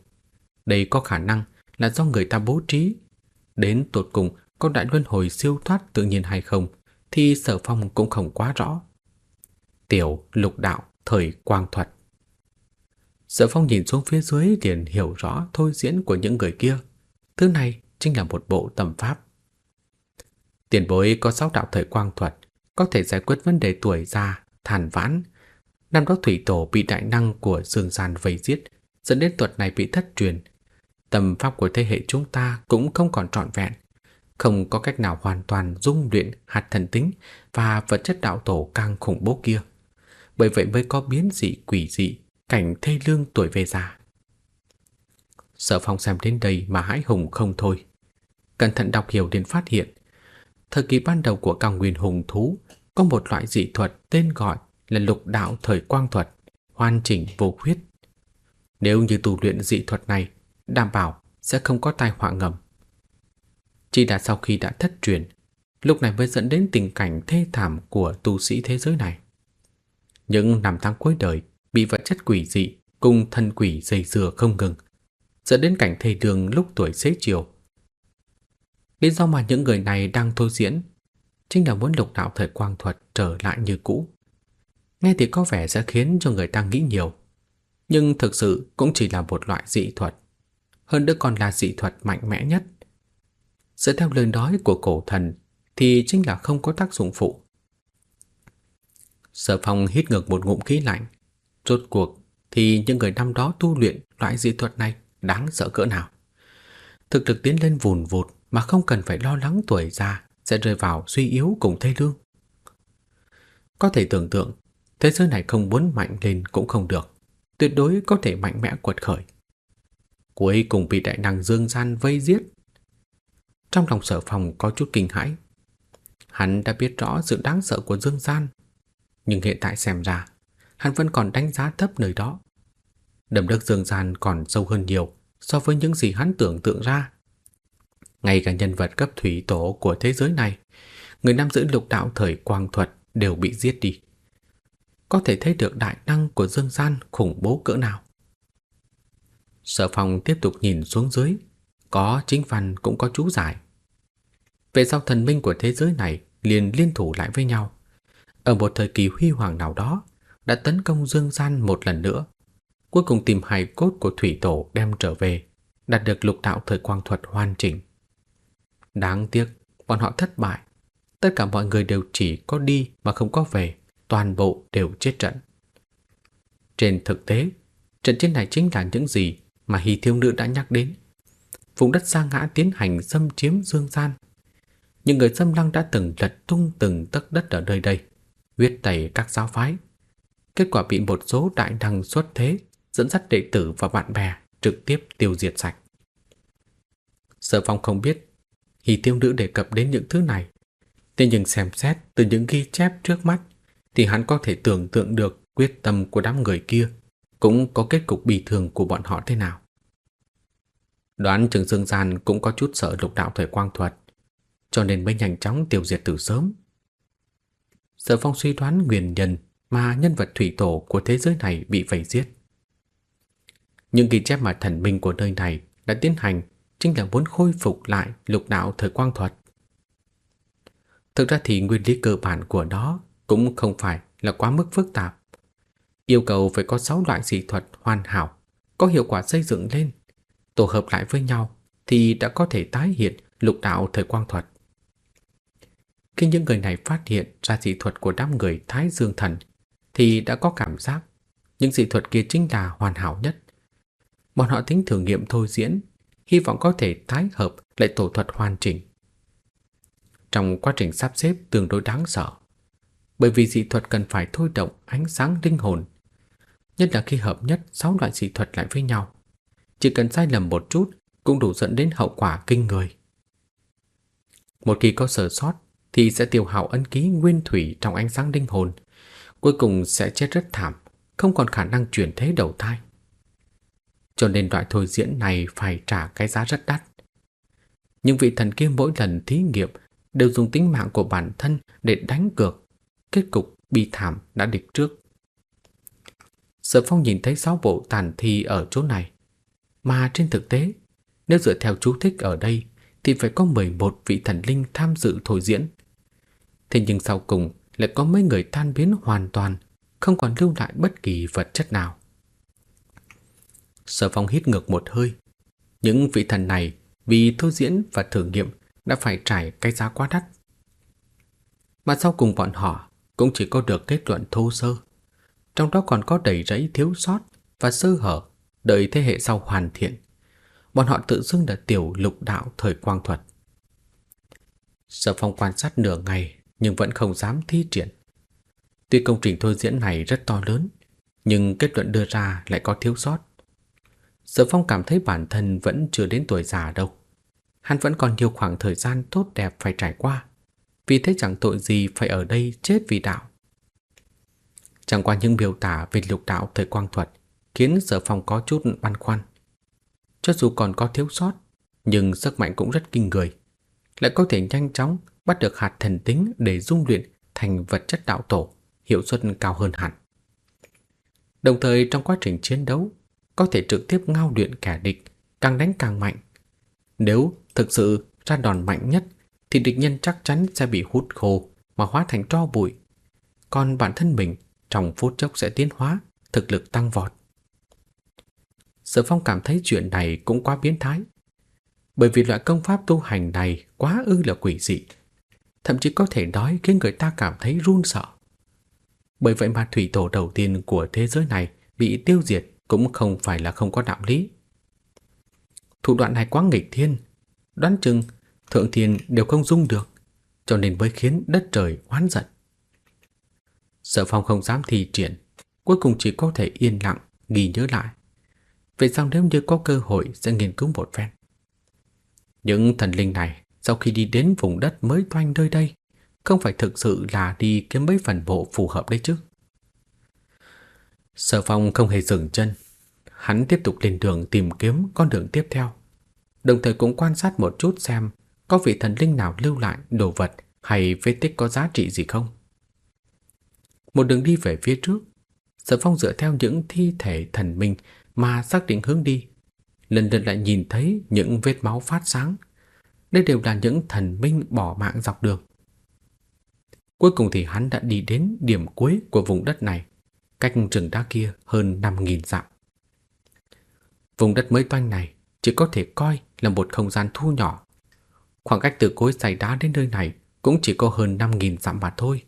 Đây có khả năng là do người ta bố trí Đến tột cùng có đại luân hồi siêu thoát tự nhiên hay không thì sở phong cũng không quá rõ. Tiểu lục đạo thời quang thuật Sở phong nhìn xuống phía dưới liền hiểu rõ thôi diễn của những người kia. Thứ này chính là một bộ tầm pháp. Tiền bối có sáu đạo thời quang thuật, có thể giải quyết vấn đề tuổi già, thàn vãn. Năm đó thủy tổ bị đại năng của dương gian vây giết, dẫn đến thuật này bị thất truyền. Tầm pháp của thế hệ chúng ta cũng không còn trọn vẹn, không có cách nào hoàn toàn dung luyện hạt thần tính và vật chất đạo tổ càng khủng bố kia. Bởi vậy mới có biến dị quỷ dị, cảnh thê lương tuổi về già. Sở phong xem đến đây mà hãi hùng không thôi. Cẩn thận đọc hiểu đến phát hiện, thời kỳ ban đầu của cao nguyên hùng thú có một loại dị thuật tên gọi là lục đạo thời quang thuật, hoàn chỉnh vô khuyết. Nếu như tu luyện dị thuật này, đảm bảo sẽ không có tai họa ngầm. Chỉ là sau khi đã thất truyền, lúc này mới dẫn đến tình cảnh thê thảm của tu sĩ thế giới này. Những năm tháng cuối đời bị vật chất quỷ dị cùng thân quỷ dây dừa không ngừng, dẫn đến cảnh thê đường lúc tuổi xế chiều. Lý do mà những người này đang thôi diễn chính là muốn lục đạo thời quang thuật trở lại như cũ. Nghe thì có vẻ sẽ khiến cho người ta nghĩ nhiều, nhưng thực sự cũng chỉ là một loại dị thuật. Hơn nữa còn là dị thuật mạnh mẽ nhất. Dựa theo lời nói của cổ thần thì chính là không có tác dụng phụ. Sở phong hít ngược một ngụm khí lạnh. Rốt cuộc thì những người năm đó tu luyện loại dị thuật này đáng sợ cỡ nào. Thực lực tiến lên vùn vụt mà không cần phải lo lắng tuổi già sẽ rơi vào suy yếu cùng thê lương. Có thể tưởng tượng, thế giới này không muốn mạnh lên cũng không được, tuyệt đối có thể mạnh mẽ quật khởi. Cuối cùng bị đại năng dương gian vây giết. Trong lòng sở phòng có chút kinh hãi. Hắn đã biết rõ sự đáng sợ của dương gian, nhưng hiện tại xem ra, hắn vẫn còn đánh giá thấp nơi đó. Đầm đất dương gian còn sâu hơn nhiều so với những gì hắn tưởng tượng ra. Ngay cả nhân vật cấp thủy tổ của thế giới này, người nắm giữ lục đạo thời quang thuật đều bị giết đi. Có thể thấy được đại năng của dương gian khủng bố cỡ nào. Sở phòng tiếp tục nhìn xuống dưới, có chính văn cũng có chú giải. Về sau thần minh của thế giới này liền liên thủ lại với nhau. Ở một thời kỳ huy hoàng nào đó, đã tấn công dương gian một lần nữa. Cuối cùng tìm hài cốt của thủy tổ đem trở về, đạt được lục đạo thời quang thuật hoàn chỉnh. Đáng tiếc, bọn họ thất bại. Tất cả mọi người đều chỉ có đi mà không có về, toàn bộ đều chết trận. Trên thực tế, trận chiến này chính là những gì mà Hy Thiêu Nữ đã nhắc đến. Vùng đất sa ngã tiến hành xâm chiếm dương gian. Những người xâm lăng đã từng lật tung từng tấc đất ở nơi đây, huyết tẩy các giáo phái. Kết quả bị một số đại năng xuất thế dẫn dắt đệ tử và bạn bè trực tiếp tiêu diệt sạch. Sở Phong không biết Hỷ tiêu nữ đề cập đến những thứ này. Thế nhưng xem xét từ những ghi chép trước mắt thì hắn có thể tưởng tượng được quyết tâm của đám người kia cũng có kết cục bình thường của bọn họ thế nào. Đoán Trường Dương Gian cũng có chút sợ lục đạo thời quang thuật, cho nên mới nhanh chóng tiêu diệt từ sớm. Sở Phong suy đoán nguyên nhân mà nhân vật thủy tổ của thế giới này bị vây giết. Những ghi chép mà thần minh của nơi này đã tiến hành chính là muốn khôi phục lại lục đạo thời quang thuật. Thực ra thì nguyên lý cơ bản của nó cũng không phải là quá mức phức tạp. Yêu cầu phải có 6 loại dị thuật hoàn hảo, có hiệu quả xây dựng lên, tổ hợp lại với nhau thì đã có thể tái hiện lục đạo thời quang thuật. Khi những người này phát hiện ra dị thuật của đám người Thái Dương Thần thì đã có cảm giác những dị thuật kia chính là hoàn hảo nhất. Bọn họ tính thử nghiệm thôi diễn hy vọng có thể tái hợp lại tổ thuật hoàn chỉnh. Trong quá trình sắp xếp tương đối đáng sợ, bởi vì dị thuật cần phải thôi động ánh sáng linh hồn, nhất là khi hợp nhất sáu loại dị thuật lại với nhau. Chỉ cần sai lầm một chút cũng đủ dẫn đến hậu quả kinh người. Một khi có sơ sót thì sẽ tiêu hao ân ký nguyên thủy trong ánh sáng linh hồn, cuối cùng sẽ chết rất thảm, không còn khả năng chuyển thế đầu thai cho nên loại thôi diễn này phải trả cái giá rất đắt. Nhưng vị thần kia mỗi lần thí nghiệm đều dùng tính mạng của bản thân để đánh cược, kết cục bi thảm đã địch trước. Sở Phong nhìn thấy sáu bộ tàn thi ở chỗ này, mà trên thực tế, nếu dựa theo chú thích ở đây thì phải có 11 vị thần linh tham dự thôi diễn. Thế nhưng sau cùng lại có mấy người tan biến hoàn toàn, không còn lưu lại bất kỳ vật chất nào. Sở Phong hít ngược một hơi. Những vị thần này vì thôi diễn và thử nghiệm đã phải trải cái giá quá đắt, Mà sau cùng bọn họ cũng chỉ có được kết luận thô sơ. Trong đó còn có đầy rẫy thiếu sót và sơ hở đợi thế hệ sau hoàn thiện. Bọn họ tự xưng là tiểu lục đạo thời quang thuật. Sở phong quan sát nửa ngày nhưng vẫn không dám thi triển. Tuy công trình thôi diễn này rất to lớn, nhưng kết luận đưa ra lại có thiếu sót. Sở phong cảm thấy bản thân vẫn chưa đến tuổi già đâu. Hắn vẫn còn nhiều khoảng thời gian tốt đẹp phải trải qua. Vì thế chẳng tội gì phải ở đây chết vì đạo. Chẳng qua những biểu tả về lục đạo thời quang thuật khiến sở phong có chút băn khoăn. Cho dù còn có thiếu sót, nhưng sức mạnh cũng rất kinh người. Lại có thể nhanh chóng bắt được hạt thần tính để dung luyện thành vật chất đạo tổ, hiệu suất cao hơn hẳn. Đồng thời trong quá trình chiến đấu, có thể trực tiếp ngao luyện kẻ địch, càng đánh càng mạnh. Nếu thực sự ra đòn mạnh nhất, thì địch nhân chắc chắn sẽ bị hút khô mà hóa thành tro bụi. Còn bản thân mình trong phút chốc sẽ tiến hóa, thực lực tăng vọt. Sở Phong cảm thấy chuyện này cũng quá biến thái. Bởi vì loại công pháp tu hành này quá ư là quỷ dị. Thậm chí có thể nói khiến người ta cảm thấy run sợ. Bởi vậy mà thủy tổ đầu tiên của thế giới này bị tiêu diệt cũng không phải là không có đạo lý. Thủ đoạn này quá nghịch thiên, đoán chừng thượng thiên đều không dung được, cho nên mới khiến đất trời oán giận. Sở Phong không dám thi triển, cuối cùng chỉ có thể yên lặng ghi nhớ lại. Vậy sao nếu như có cơ hội sẽ nghiên cứu một phen? Những thần linh này sau khi đi đến vùng đất mới toanh nơi đây, không phải thực sự là đi kiếm mấy phần bộ phù hợp đấy chứ. Sở Phong không hề dừng chân, hắn tiếp tục lên đường tìm kiếm con đường tiếp theo, đồng thời cũng quan sát một chút xem có vị thần linh nào lưu lại đồ vật hay vết tích có giá trị gì không. Một đường đi về phía trước, Sở Phong dựa theo những thi thể thần minh mà xác định hướng đi, lần lượt lại nhìn thấy những vết máu phát sáng. Đây đều là những thần minh bỏ mạng dọc đường. Cuối cùng thì hắn đã đi đến điểm cuối của vùng đất này, cách trường đá kia hơn 5.000 dặm. Vùng đất mới toanh này chỉ có thể coi là một không gian thu nhỏ. Khoảng cách từ cối xay đá đến nơi này cũng chỉ có hơn 5.000 dặm mà thôi.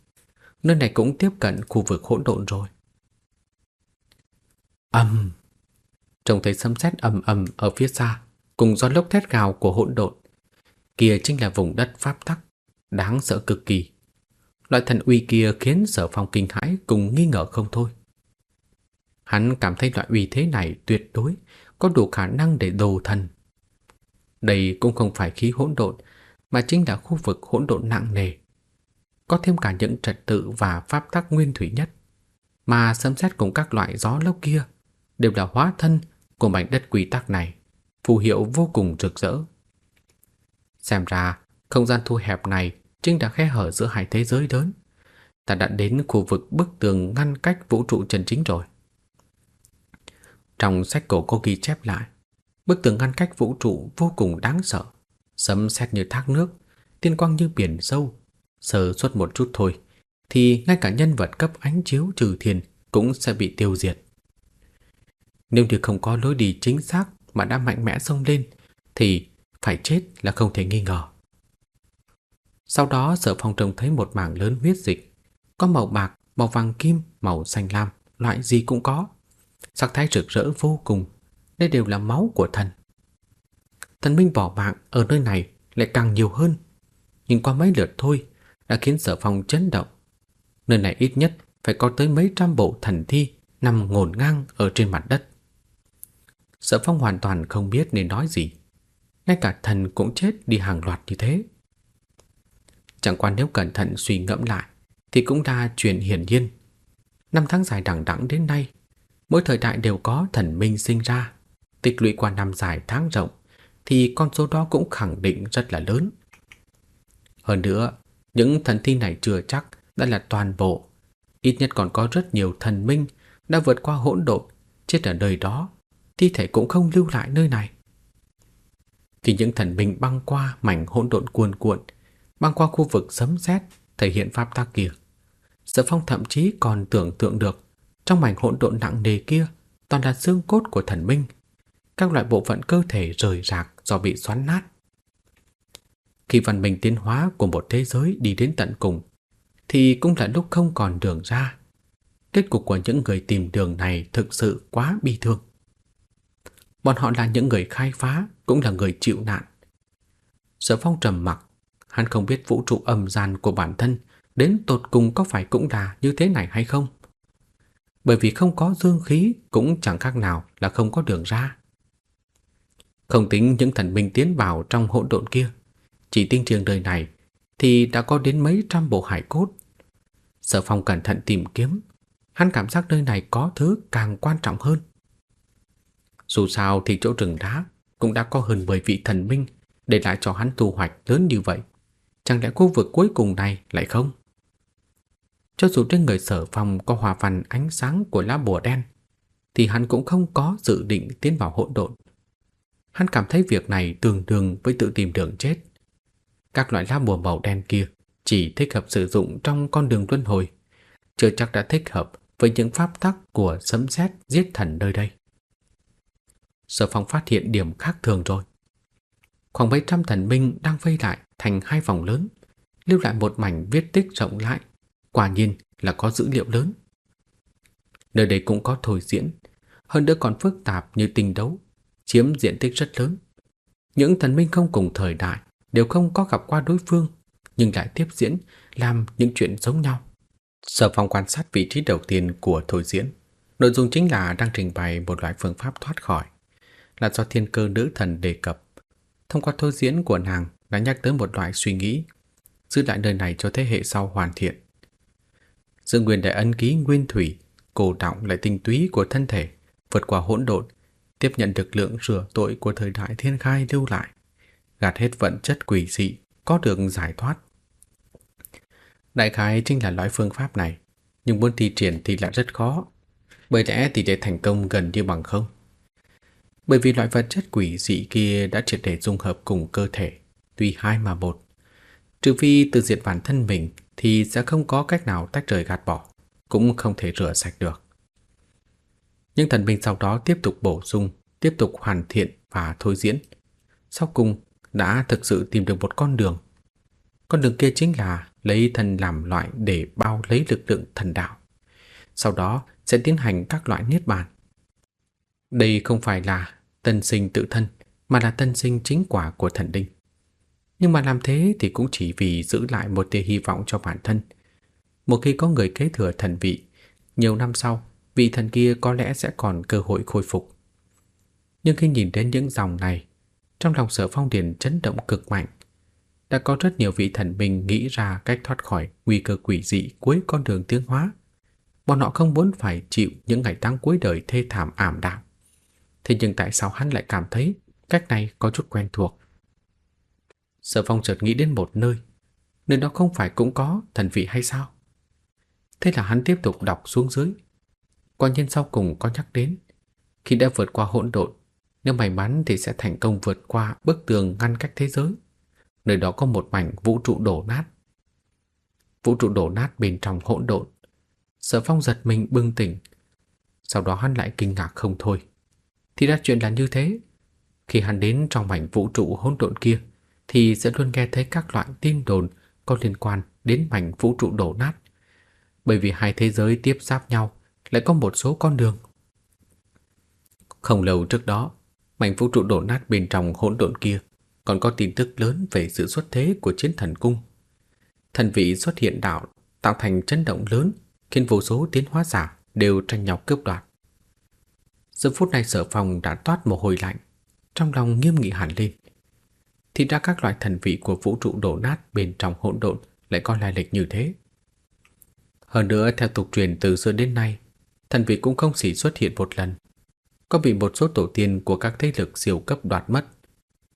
Nơi này cũng tiếp cận khu vực hỗn độn rồi. Âm! Trông thấy sấm sét ầm ầm ở phía xa, cùng gió lốc thét gào của hỗn độn. Kia chính là vùng đất pháp tắc, đáng sợ cực kỳ. Loại thần uy kia khiến Sở Phong kinh hãi cùng nghi ngờ không thôi. Hắn cảm thấy loại uy thế này tuyệt đối có đủ khả năng để đồ thần. Đây cũng không phải khí hỗn độn, mà chính là khu vực hỗn độn nặng nề. Có thêm cả những trật tự và pháp tắc nguyên thủy nhất, mà sấm sét cùng các loại gió lốc kia đều là hóa thân của mảnh đất quy tắc này, phù hiệu vô cùng rực rỡ. Xem ra, không gian thu hẹp này chính là khe hở giữa hai thế giới lớn. Ta đã đến khu vực bức tường ngăn cách vũ trụ chân chính rồi. Trong sách cổ có ghi chép lại, bức tường ngăn cách vũ trụ vô cùng đáng sợ, sấm sét như thác nước, tiên quang như biển sâu, sờ suất một chút thôi thì ngay cả nhân vật cấp ánh chiếu trừ thiền cũng sẽ bị tiêu diệt. Nếu như không có lối đi chính xác mà đã mạnh mẽ xông lên thì phải chết là không thể nghi ngờ. Sau đó Sở Phong trông thấy một mảng lớn huyết dịch, có màu bạc, màu vàng kim, màu xanh lam, loại gì cũng có. Sắc thái rực rỡ vô cùng, đây đều là máu của thần. Thần minh bỏ mạng ở nơi này lại càng nhiều hơn, nhưng qua mấy lượt thôi đã khiến Sở Phong chấn động. Nơi này ít nhất phải có tới mấy trăm bộ thần thi nằm ngổn ngang ở trên mặt đất. Sở Phong hoàn toàn không biết nên nói gì. Ngay cả thần cũng chết đi hàng loạt như thế. Chẳng qua nếu cẩn thận suy ngẫm lại thì cũng đã chuyện hiển nhiên. Năm tháng dài đằng đẵng đến nay, mỗi thời đại đều có thần minh sinh ra. Tích lũy qua năm dài tháng rộng thì con số đó cũng khẳng định rất là lớn. Hơn nữa, những thần thi này chưa chắc đã là toàn bộ. Ít nhất còn có rất nhiều thần minh đã vượt qua hỗn độn, chết ở nơi đó thi thể cũng không lưu lại nơi này. Khi những thần binh băng qua mảnh hỗn độn cuồn cuộn, băng qua khu vực sấm sét thể hiện pháp tác kia, Sở Phong thậm chí còn tưởng tượng được trong mảnh hỗn độn nặng nề kia toàn là xương cốt của thần minh, các loại bộ phận cơ thể rời rạc do bị xoắn nát. Khi văn minh tiến hóa của một thế giới đi đến tận cùng, thì cũng là lúc không còn đường ra. Kết cục của những người tìm đường này thực sự quá bi thương. Bọn họ là những người khai phá, cũng là người chịu nạn. Sở phong trầm mặc, hắn không biết vũ trụ âm gian của bản thân đến tột cùng có phải cũng là như thế này hay không. Bởi vì không có dương khí cũng chẳng khác nào là không có đường ra. Không tính những thần minh tiến vào trong hỗn độn kia, chỉ tinh trường đời này thì đã có đến mấy trăm bộ hải cốt. Sở phong cẩn thận tìm kiếm, hắn cảm giác nơi này có thứ càng quan trọng hơn. Dù sao thì chỗ rừng đá cũng đã có hơn 10 vị thần minh để lại cho hắn thu hoạch lớn như vậy. Chẳng lẽ khu vực cuối cùng này lại không? Cho dù trên người sở phòng có hòa văn ánh sáng của lá bùa đen, thì hắn cũng không có dự định tiến vào hỗn độn. Hắn cảm thấy việc này tương đương với tự tìm đường chết. Các loại lá bùa màu đen kia chỉ thích hợp sử dụng trong con đường luân hồi, chưa chắc đã thích hợp với những pháp tắc của sấm sét giết thần nơi đây. Sở phong phát hiện điểm khác thường rồi. Khoảng mấy trăm thần binh đang vây lại thành hai vòng lớn, lưu lại một mảnh viết tích rộng lại, quả nhiên là có dữ liệu lớn. Nơi đây cũng có thổi diễn, hơn nữa còn phức tạp như tình đấu, chiếm diện tích rất lớn. Những thần minh không cùng thời đại đều không có gặp qua đối phương, nhưng lại tiếp diễn làm những chuyện giống nhau. Sở phòng quan sát vị trí đầu tiên của thổi diễn. Nội dung chính là đang trình bày một loại phương pháp thoát khỏi, là do thiên cơ nữ thần đề cập. Thông qua thô diễn của nàng đã nhắc tới một loại suy nghĩ, giữ lại nơi này cho thế hệ sau hoàn thiện. Dương Nguyên đại ân ký nguyên thủy, cổ động lại tinh túy của thân thể, vượt qua hỗn độn, tiếp nhận lực lượng rửa tội của thời đại thiên khai lưu lại, gạt hết vận chất quỷ dị, có được giải thoát. Đại khái chính là loại phương pháp này, nhưng muốn thi triển thì lại rất khó, bởi lẽ tỷ lệ thành công gần như bằng không. Bởi vì loại vật chất quỷ dị kia đã triệt để dung hợp cùng cơ thể, tuy hai mà một. Trừ phi tự diệt bản thân mình thì sẽ không có cách nào tách rời gạt bỏ, cũng không thể rửa sạch được. Nhưng thần binh sau đó tiếp tục bổ sung, tiếp tục hoàn thiện và thôi diễn. Sau cùng đã thực sự tìm được một con đường. Con đường kia chính là lấy thần làm loại để bao lấy lực lượng thần đạo. Sau đó sẽ tiến hành các loại niết bàn. Đây không phải là tân sinh tự thân, mà là tân sinh chính quả của thần linh. Nhưng mà làm thế thì cũng chỉ vì giữ lại một tia hy vọng cho bản thân. Một khi có người kế thừa thần vị, nhiều năm sau, vị thần kia có lẽ sẽ còn cơ hội khôi phục. Nhưng khi nhìn đến những dòng này, trong lòng sở phong điền chấn động cực mạnh. Đã có rất nhiều vị thần minh nghĩ ra cách thoát khỏi nguy cơ quỷ dị cuối con đường tiến hóa. Bọn họ không muốn phải chịu những ngày tháng cuối đời thê thảm ảm đạm. Thế nhưng tại sao hắn lại cảm thấy cách này có chút quen thuộc? Sở phong chợt nghĩ đến một nơi Nơi đó không phải cũng có thần vị hay sao? Thế là hắn tiếp tục đọc xuống dưới. Quả nhiên sau cùng có nhắc đến, Khi đã vượt qua hỗn độn, Nếu may mắn thì sẽ thành công vượt qua bức tường ngăn cách thế giới. Nơi đó có một mảnh vũ trụ đổ nát. Vũ trụ đổ nát bên trong hỗn độn. Sở phong giật mình bừng tỉnh. Sau đó hắn lại kinh ngạc không thôi. Thì ra chuyện là như thế Khi hắn đến trong mảnh vũ trụ hỗn độn kia thì sẽ luôn nghe thấy các loại tin đồn có liên quan đến mảnh vũ trụ đổ nát. Bởi vì hai thế giới tiếp giáp nhau lại có một số con đường. Không lâu trước đó, mảnh vũ trụ đổ nát bên trong hỗn độn kia còn có tin tức lớn về sự xuất thế của chiến thần cung. Thần vị xuất hiện đạo tạo thành chấn động lớn khiến vô số tiến hóa giả đều tranh nhau cướp đoạt. Giờ phút này sở phòng đã toát mồ hôi lạnh, trong lòng nghiêm nghị hẳn lên thì ra các loại thần vị của vũ trụ đổ nát bên trong hỗn độn lại có lai lịch như thế. Hơn nữa theo tục truyền từ xưa đến nay, thần vị cũng không chỉ xuất hiện một lần, có bị một số tổ tiên của các thế lực siêu cấp đoạt mất,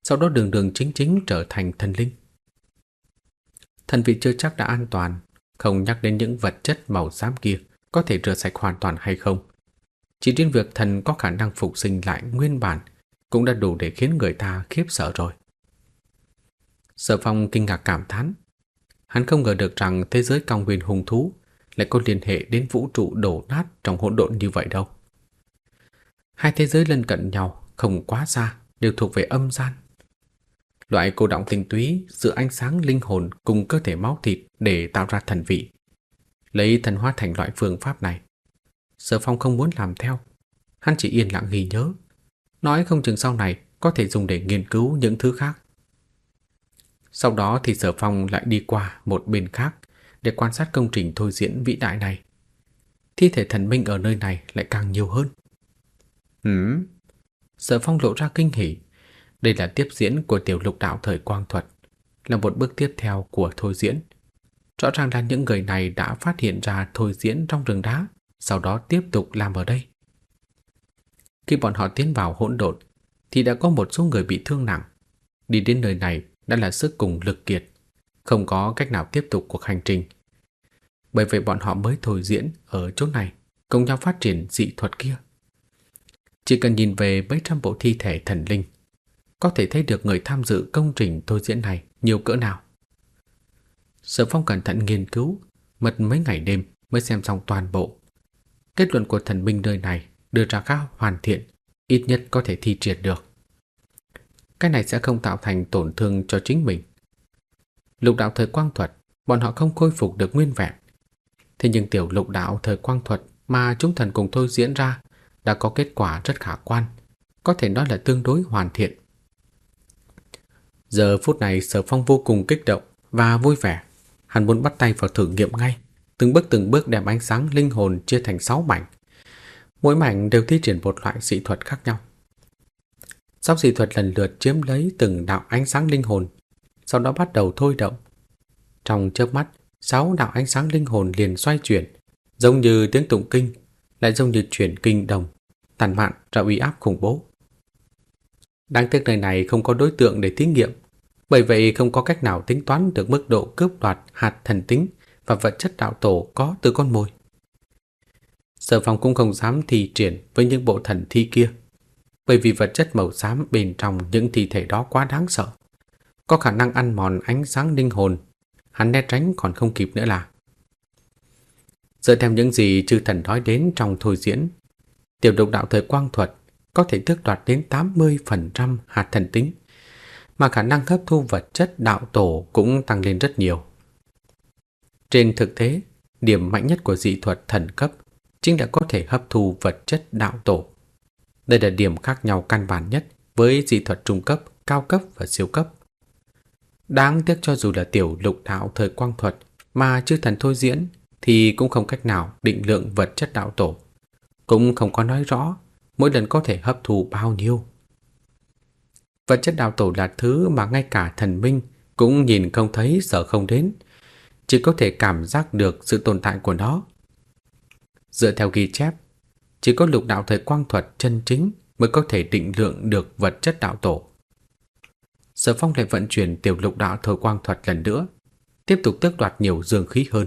sau đó đường đường chính chính trở thành thần linh. Thần vị chưa chắc đã an toàn, không nhắc đến những vật chất màu xám kia có thể rửa sạch hoàn toàn hay không. Chỉ riêng việc thần có khả năng phục sinh lại nguyên bản cũng đã đủ để khiến người ta khiếp sợ rồi. Sở Phong kinh ngạc cảm thán. Hắn không ngờ được rằng thế giới cao nguyên hùng thú lại có liên hệ đến vũ trụ đổ nát trong hỗn độn như vậy đâu. Hai thế giới lân cận nhau, không quá xa, đều thuộc về âm gian. Loại cô động tinh túy giữa ánh sáng linh hồn cùng cơ thể máu thịt để tạo ra thần vị lấy thần hóa thành loại phương pháp này. Sở Phong không muốn làm theo, hắn chỉ yên lặng ghi nhớ, nói không chừng sau này có thể dùng để nghiên cứu những thứ khác. Sau đó thì Sở Phong lại đi qua một bên khác để quan sát công trình thôi diễn vĩ đại này. Thi thể thần minh ở nơi này lại càng nhiều hơn. Hửm? Sở Phong lộ ra kinh hỉ. Đây là tiếp diễn của tiểu lục đạo thời quang thuật, là một bước tiếp theo của thôi diễn. Rõ ràng là những người này đã phát hiện ra thôi diễn trong rừng đá, sau đó tiếp tục làm ở đây. Khi bọn họ tiến vào hỗn độn, thì đã có một số người bị thương nặng. Đi đến nơi này đã là sức cùng lực kiệt, không có cách nào tiếp tục cuộc hành trình. Bởi vậy bọn họ mới thôi diễn ở chỗ này, cùng nhau phát triển dị thuật kia. Chỉ cần nhìn về mấy trăm bộ thi thể thần linh, có thể thấy được người tham dự công trình thôi diễn này nhiều cỡ nào. Sở Phong cẩn thận nghiên cứu, mất mấy ngày đêm mới xem xong toàn bộ. Kết luận của thần minh nơi này đưa ra khá hoàn thiện, ít nhất có thể thi triển được. Cái này sẽ không tạo thành tổn thương cho chính mình. Lục đạo thời quang thuật, bọn họ không khôi phục được nguyên vẹn. Thế nhưng tiểu lục đạo thời quang thuật mà chúng thần cùng thôi diễn ra đã có kết quả rất khả quan, có thể nói là tương đối hoàn thiện. Giờ phút này Sở Phong vô cùng kích động và vui vẻ. Hắn muốn bắt tay vào thử nghiệm ngay, từng bước từng bước đem ánh sáng linh hồn chia thành sáu mảnh. Mỗi mảnh đều thi triển một loại dị thuật khác nhau. Sau dị thuật lần lượt chiếm lấy từng đạo ánh sáng linh hồn, sau đó bắt đầu thôi động. Trong chớp mắt, sáu đạo ánh sáng linh hồn liền xoay chuyển, giống như tiếng tụng kinh, lại giống như chuyển kinh đồng, tàn mạn ra uy áp khủng bố. Đáng tiếc nơi này không có đối tượng để thí nghiệm, bởi vậy không có cách nào tính toán được mức độ cướp đoạt hạt thần tính và vật chất đạo tổ có từ con mồi. Sở phòng cũng không dám thi triển với những bộ thần thi kia, bởi vì vật chất màu xám bên trong những thi thể đó quá đáng sợ. Có khả năng ăn mòn ánh sáng linh hồn, hắn né tránh còn không kịp nữa là. Dựa theo những gì chư thần nói đến trong thôi diễn, tiểu độc đạo thời quang thuật có thể tước đoạt đến 80% hạt thần tính, mà khả năng hấp thu vật chất đạo tổ cũng tăng lên rất nhiều. Trên thực tế, điểm mạnh nhất của dị thuật thần cấp chính là có thể hấp thu vật chất đạo tổ. Đây là điểm khác nhau căn bản nhất với dị thuật trung cấp, cao cấp và siêu cấp. Đáng tiếc cho dù là tiểu lục đạo thời quang thuật mà chư thần thôi diễn thì cũng không cách nào định lượng vật chất đạo tổ. Cũng không có nói rõ mỗi lần có thể hấp thụ bao nhiêu. Vật chất đạo tổ là thứ mà ngay cả thần minh cũng nhìn không thấy sợ không đến, chỉ có thể cảm giác được sự tồn tại của nó. Dựa theo ghi chép, chỉ có lục đạo thời quang thuật chân chính mới có thể định lượng được vật chất đạo tổ. Sở Phong lại vận chuyển tiểu lục đạo thời quang thuật lần nữa, tiếp tục tước đoạt nhiều dương khí hơn.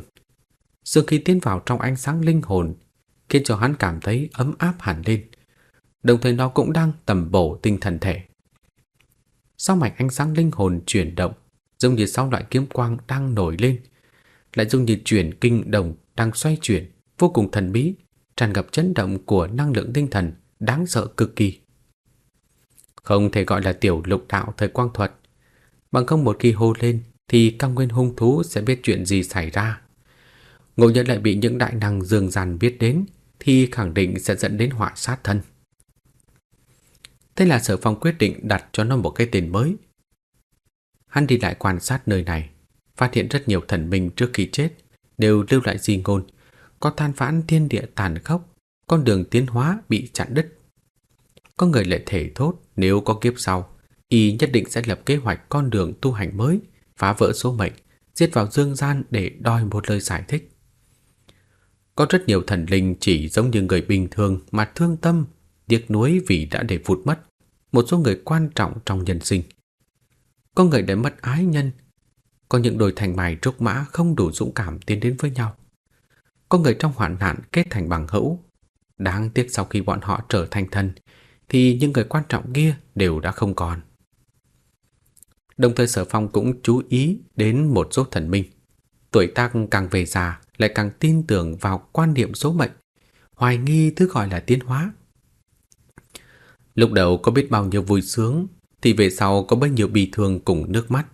Dương khí tiến vào trong ánh sáng linh hồn, khiến cho hắn cảm thấy ấm áp hẳn lên, đồng thời nó cũng đang tầm bổ tinh thần thể. Sau mạch ánh sáng linh hồn chuyển động, giống như sau loại kiếm quang đang nổi lên, lại giống như chuyển kinh đồng đang xoay chuyển, vô cùng thần bí, tràn ngập chấn động của năng lượng tinh thần, đáng sợ cực kỳ. Không thể gọi là tiểu lục đạo thời quang thuật, bằng không một khi hô lên thì cao nguyên hung thú sẽ biết chuyện gì xảy ra. Ngộ nhận lại bị những đại năng dương gian biết đến thì khẳng định sẽ dẫn đến họa sát thân. Thế là Sở Phong quyết định đặt cho nó một cái tên mới. Hắn đi lại quan sát nơi này, phát hiện rất nhiều thần minh trước khi chết đều lưu lại di ngôn, có than vãn thiên địa tàn khốc, con đường tiến hóa bị chặn đứt. Có người lại thể thốt nếu có kiếp sau, y nhất định sẽ lập kế hoạch con đường tu hành mới, phá vỡ số mệnh, giết vào dương gian để đòi một lời giải thích. Có rất nhiều thần linh chỉ giống như người bình thường mà thương tâm, tiếc nuối vì đã để vụt mất một số người quan trọng trong nhân sinh. Có người đã mất ái nhân, có những đôi thành mài trúc mã không đủ dũng cảm tiến đến với nhau. Có người trong hoạn nạn kết thành bằng hữu. Đáng tiếc sau khi bọn họ trở thành thân, thì những người quan trọng kia đều đã không còn. Đồng thời Sở Phong cũng chú ý đến một số thần minh. Tuổi tác càng về già lại càng tin tưởng vào quan niệm số mệnh, hoài nghi thứ gọi là tiến hóa. Lúc đầu có biết bao nhiêu vui sướng, thì về sau có bấy nhiêu bi thương cùng nước mắt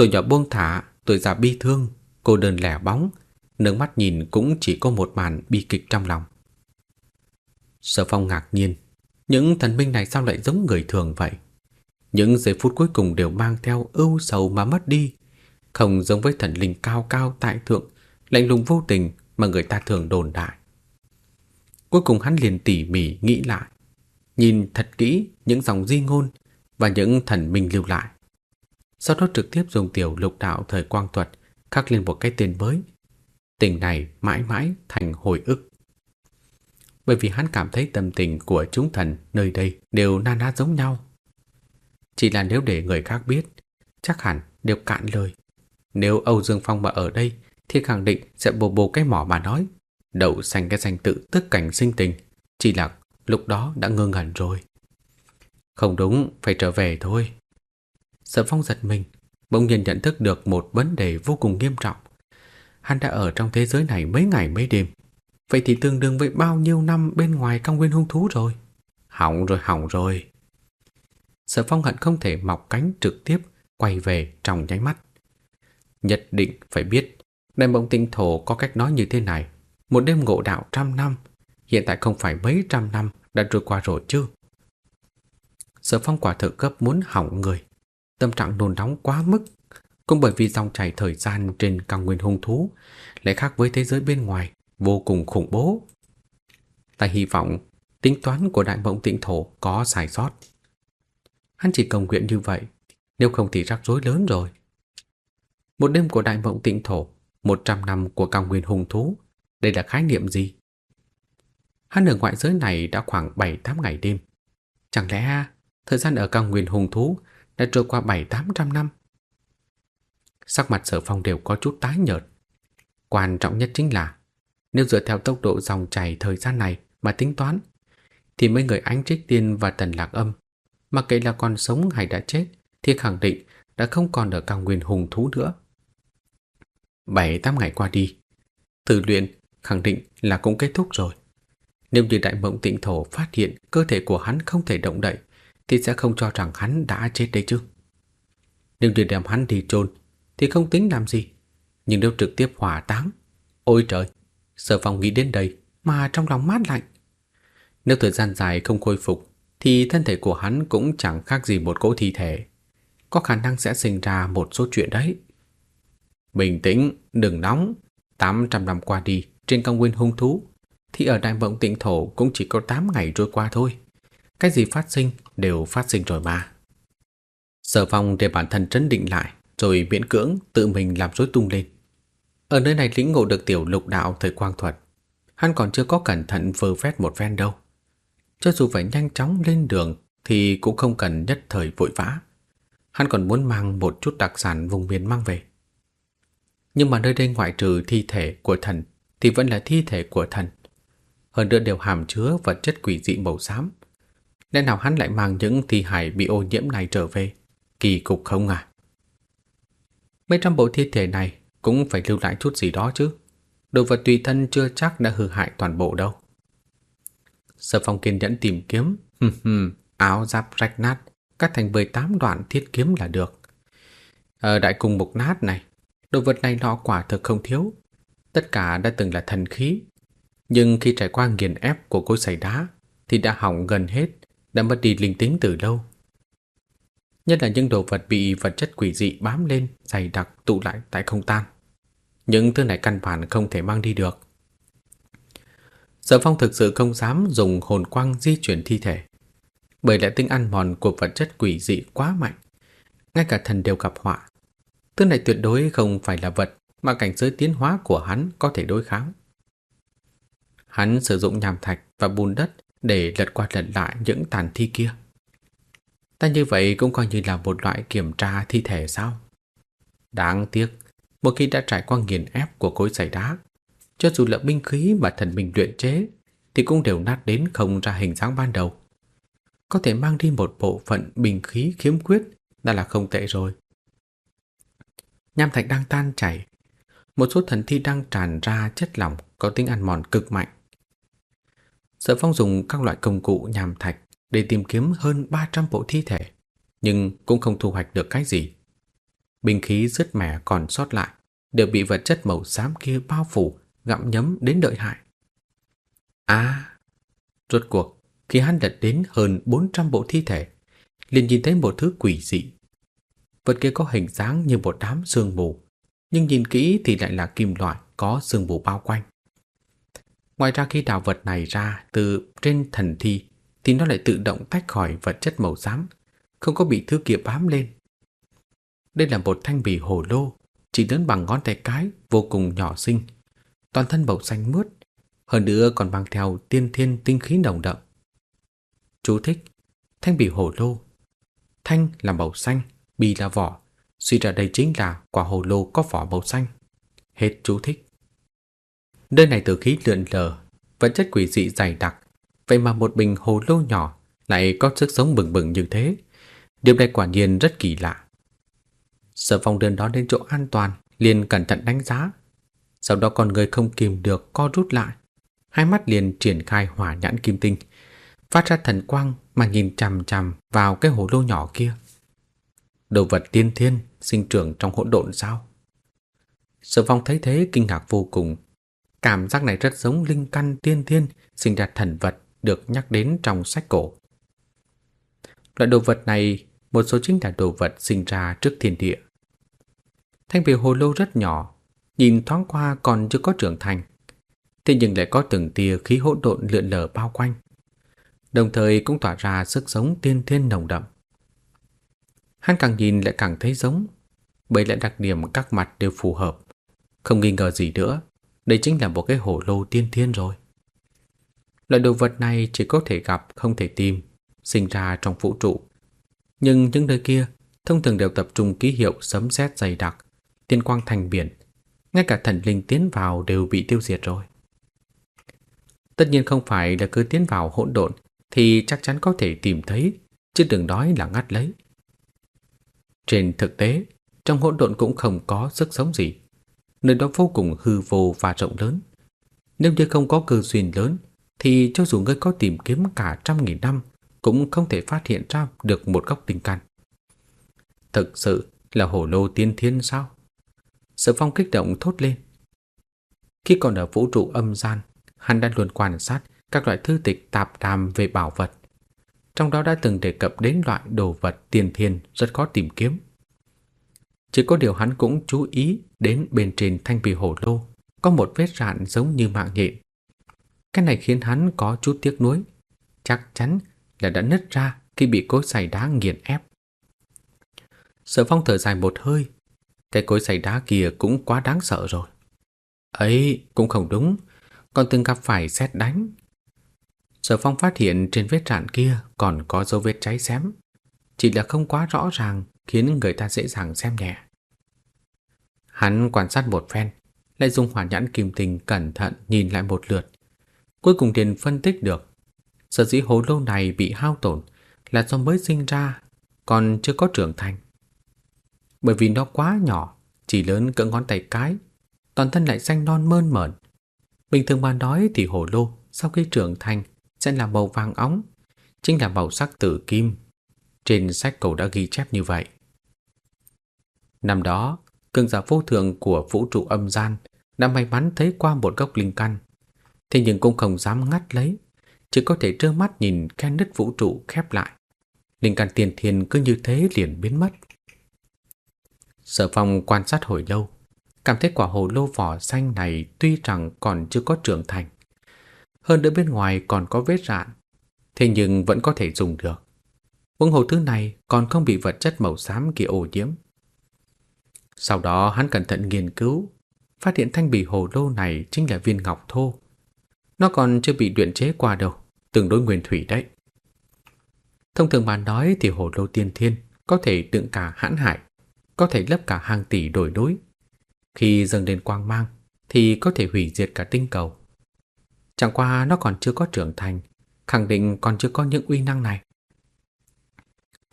tôi nhỏ buông thả, tôi già bi thương, cô đơn lẻ bóng, nước mắt nhìn cũng chỉ có một màn bi kịch trong lòng. Sở Phong ngạc nhiên, những thần minh này sao lại giống người thường vậy? Những giây phút cuối cùng đều mang theo ưu sầu mà mất đi, không giống với thần linh cao cao tại thượng, lạnh lùng vô tình mà người ta thường đồn đại. Cuối cùng hắn liền tỉ mỉ nghĩ lại, nhìn thật kỹ những dòng di ngôn và những thần minh lưu lại. Sau đó trực tiếp dùng tiểu lục đạo thời quang thuật khắc lên một cái tên mới. Tình này mãi mãi thành hồi ức. Bởi vì hắn cảm thấy tâm tình của chúng thần nơi đây đều na ná giống nhau. Chỉ là nếu để người khác biết, chắc hẳn đều cạn lời. Nếu Âu Dương Phong mà ở đây thì khẳng định sẽ bồ bồ cái mỏ mà nói. Đậu xanh cái danh tự tức cảnh sinh tình, chỉ là lúc đó đã ngơ ngẩn rồi. Không đúng, phải trở về thôi. Sở Phong giật mình, bỗng nhiên nhận thức được một vấn đề vô cùng nghiêm trọng. Hắn đã ở trong thế giới này mấy ngày mấy đêm. Vậy thì tương đương với bao nhiêu năm bên ngoài công nguyên hung thú rồi. Hỏng rồi, hỏng rồi. Sở Phong hận không thể mọc cánh trực tiếp quay về trong nháy mắt. Nhất định phải biết Đại mộng tinh thổ có cách nói như thế này Một đêm ngộ đạo trăm năm Hiện tại không phải mấy trăm năm Đã trôi qua rồi chứ Sở phong quả thực cấp muốn hỏng người Tâm trạng nôn nóng quá mức Cũng bởi vì dòng chảy thời gian Trên cao nguyên hung thú Lại khác với thế giới bên ngoài Vô cùng khủng bố Ta hy vọng tính toán của đại mộng tịnh thổ có sai sót Hắn chỉ cầu nguyện như vậy Nếu không thì rắc rối lớn rồi Một đêm của đại mộng tịnh thổ 100 năm của cao nguyên hung thú, đây là khái niệm gì? Hắn ở ngoại giới này đã khoảng 7-8 ngày đêm. Chẳng lẽ thời gian ở cao nguyên hung thú đã trôi qua 7-800 năm? Sắc mặt sở phong đều có chút tái nhợt. Quan trọng nhất chính là nếu dựa theo tốc độ dòng chảy thời gian này mà tính toán, thì mấy người ánh trích tiên và tần lạc âm, mặc kệ là còn sống hay đã chết, thì khẳng định đã không còn ở cao nguyên hùng thú nữa. 7-8 ngày qua đi. Tử luyện khẳng định là cũng kết thúc rồi. Nếu như đại mộng tịnh thổ phát hiện cơ thể của hắn không thể động đậy, thì sẽ không cho rằng hắn đã chết đấy chứ. Nếu như đem hắn đi chôn thì không tính làm gì. Nhưng nếu trực tiếp hỏa táng, ôi trời, sở phòng nghĩ đến đây mà trong lòng mát lạnh. Nếu thời gian dài không khôi phục, thì thân thể của hắn cũng chẳng khác gì một cỗ thi thể. Có khả năng sẽ sinh ra một số chuyện đấy. Bình tĩnh, đừng nóng. 800 năm qua đi, trên cao nguyên hung thú, thì ở đại vọng tịnh thổ cũng chỉ có 8 ngày trôi qua thôi. Cái gì phát sinh đều phát sinh rồi mà. Sở phong để bản thân trấn định lại, rồi miễn cưỡng tự mình làm rối tung lên. Ở nơi này lĩnh ngộ được tiểu lục đạo thời quang thuật. Hắn còn chưa có cẩn thận vơ vét một ven đâu. Cho dù phải nhanh chóng lên đường thì cũng không cần nhất thời vội vã. Hắn còn muốn mang một chút đặc sản vùng miền mang về. Nhưng mà nơi đây ngoại trừ thi thể của thần thì vẫn là thi thể của thần. Hơn nữa đều hàm chứa vật chất quỷ dị màu xám. Lẽ nào hắn lại mang những thi hài bị ô nhiễm này trở về? Kỳ cục không à? Mấy trăm bộ thi thể này cũng phải lưu lại chút gì đó chứ. Đồ vật tùy thân chưa chắc đã hư hại toàn bộ đâu. Sở phong kiên nhẫn tìm kiếm, áo giáp rách nát, cắt thành 18 đoạn thiết kiếm là được. Ở đại cung mục nát này, Đồ vật này nó quả thực không thiếu Tất cả đã từng là thần khí Nhưng khi trải qua nghiền ép của cối xay đá Thì đã hỏng gần hết đã mất đi linh tính từ lâu. Nhất là những đồ vật bị vật chất quỷ dị bám lên, Dày đặc, tụ lại tại không tan Những thứ này căn bản không thể mang đi được. Sở phong thực sự không dám dùng hồn quang di chuyển thi thể, Bởi lẽ tính ăn mòn của vật chất quỷ dị quá mạnh, Ngay cả thần đều gặp họa. Thứ này tuyệt đối không phải là vật mà cảnh giới tiến hóa của hắn có thể đối kháng. Hắn sử dụng nhàm thạch và bùn đất để lật qua lật lại những tàn thi kia. Ta như vậy cũng coi như là một loại kiểm tra thi thể sao? Đáng tiếc, một khi đã trải qua nghiền ép của cối giày đá, cho dù là binh khí mà thần mình luyện chế thì cũng đều nát đến không ra hình dáng ban đầu. Có thể mang đi một bộ phận bình khí khiếm khuyết đã là không tệ rồi. Nham thạch đang tan chảy. Một số thần thi đang tràn ra chất lỏng có tính ăn mòn cực mạnh. Sở phong dùng các loại công cụ nhàm thạch để tìm kiếm hơn 300 bộ thi thể, nhưng cũng không thu hoạch được cái gì. Bình khí rứt mẻ còn sót lại, đều bị vật chất màu xám kia bao phủ, gặm nhấm đến đợi hại. À, rốt cuộc, khi hắn đặt đến hơn 400 bộ thi thể, liền nhìn thấy một thứ quỷ dị. Vật kia có hình dáng như một đám sương mù, nhưng nhìn kỹ thì lại là kim loại có sương mù bao quanh. Ngoài ra khi đào vật này ra từ trên thần thi thì nó lại tự động tách khỏi vật chất màu xám, không có bị thứ kia bám lên. Đây là một thanh bì hồ lô, chỉ lớn bằng ngón tay cái, vô cùng nhỏ xinh. Toàn thân màu xanh mướt, hơn nữa còn mang theo tiên thiên tinh khí nồng đậm. Chú thích, thanh bì hồ lô. Thanh là màu xanh, bì là vỏ, suy ra đây chính là quả hồ lô có vỏ màu xanh. Hết chú thích. Nơi này từ khí lượn lờ, vật chất quỷ dị dày đặc, vậy mà một bình hồ lô nhỏ lại có sức sống bừng bừng như thế. Điều này quả nhiên rất kỳ lạ. Sở phong đơn đó đến chỗ an toàn, liền cẩn thận đánh giá. Sau đó con người không kìm được co rút lại. Hai mắt liền triển khai hỏa nhãn kim tinh, phát ra thần quang mà nhìn chằm chằm vào cái hồ lô nhỏ kia. Đồ vật tiên thiên sinh trưởng trong hỗn độn sao? Sở phong thấy thế kinh ngạc vô cùng. Cảm giác này rất giống linh căn tiên thiên sinh ra thần vật được nhắc đến trong sách cổ. Loại đồ vật này một số chính là đồ vật sinh ra trước thiên địa. Thanh bì hồ lô rất nhỏ, nhìn thoáng qua còn chưa có trưởng thành. Thế nhưng lại có từng tia khí hỗn độn lượn lờ bao quanh. Đồng thời cũng tỏa ra sức sống tiên thiên nồng đậm. Hắn càng nhìn lại càng thấy giống, bởi lại đặc điểm các mặt đều phù hợp. Không nghi ngờ gì nữa, đây chính là một cái hồ lô tiên thiên rồi. Loại đồ vật này chỉ có thể gặp không thể tìm, sinh ra trong vũ trụ. Nhưng những nơi kia thông thường đều tập trung ký hiệu sấm sét dày đặc, tiên quang thành biển, ngay cả thần linh tiến vào đều bị tiêu diệt rồi. Tất nhiên không phải là cứ tiến vào hỗn độn thì chắc chắn có thể tìm thấy, chứ đừng nói là ngắt lấy. Trên thực tế, trong hỗn độn cũng không có sức sống gì. Nơi đó vô cùng hư vô và rộng lớn. Nếu như không có cơ duyên lớn, thì cho dù ngươi có tìm kiếm cả trăm nghìn năm, cũng không thể phát hiện ra được một góc tình căn. Thực sự là hổ lô tiên thiên sao? Sở phong kích động thốt lên. Khi còn ở vũ trụ âm gian, hắn đã luôn quan sát các loại thư tịch tạp đàm về bảo vật. Trong đó đã từng đề cập đến loại đồ vật tiền thiên rất khó tìm kiếm. Chỉ có điều hắn cũng chú ý đến bên trên thanh bì hổ lô, có một vết rạn giống như mạng nhện. Cái này khiến hắn có chút tiếc nuối. Chắc chắn là đã nứt ra khi bị cối xay đá nghiền ép. Sở phong thở dài một hơi. Cái cối xay đá kia cũng quá đáng sợ rồi. Ấy, cũng không đúng. Còn từng gặp phải xét đánh. Sở phong phát hiện trên vết rạn kia còn có dấu vết cháy xém. Chỉ là không quá rõ ràng khiến người ta dễ dàng xem nhẹ. Hắn quan sát một phen, lại dùng hỏa nhãn kim tinh cẩn thận nhìn lại một lượt. Cuối cùng liền phân tích được, sở dĩ hồ lô này bị hao tổn là do mới sinh ra, còn chưa có trưởng thành. Bởi vì nó quá nhỏ, chỉ lớn cỡ ngón tay cái, toàn thân lại xanh non mơn mởn. Bình thường mà nói thì hồ lô sau khi trưởng thành sẽ là màu vàng óng, chính là màu sắc tử kim. Trên sách cổ đã ghi chép như vậy. Năm đó, cường giả vô thượng của vũ trụ âm gian đã may mắn thấy qua một gốc linh căn. Thế nhưng cũng không dám ngắt lấy, chỉ có thể trơ mắt nhìn khe nứt vũ trụ khép lại. Linh căn tiền thiền cứ như thế liền biến mất. Sở phong quan sát hồi lâu, cảm thấy quả hồ lô vỏ xanh này tuy rằng còn chưa có trưởng thành. Hơn nữa bên ngoài còn có vết rạn, thế nhưng vẫn có thể dùng được. Uống hồ thứ này còn không bị vật chất màu xám kia ô nhiễm. Sau đó hắn cẩn thận nghiên cứu, phát hiện thanh bì hồ lô này chính là viên ngọc thô. Nó còn chưa bị luyện chế qua đâu, tương đối nguyên thủy đấy. Thông thường mà nói thì hồ lô tiên thiên có thể đựng cả hãn hải, có thể lấp cả hàng tỷ đổi núi. Khi dâng lên quang mang thì có thể hủy diệt cả tinh cầu. Chẳng qua nó còn chưa có trưởng thành, khẳng định còn chưa có những uy năng này.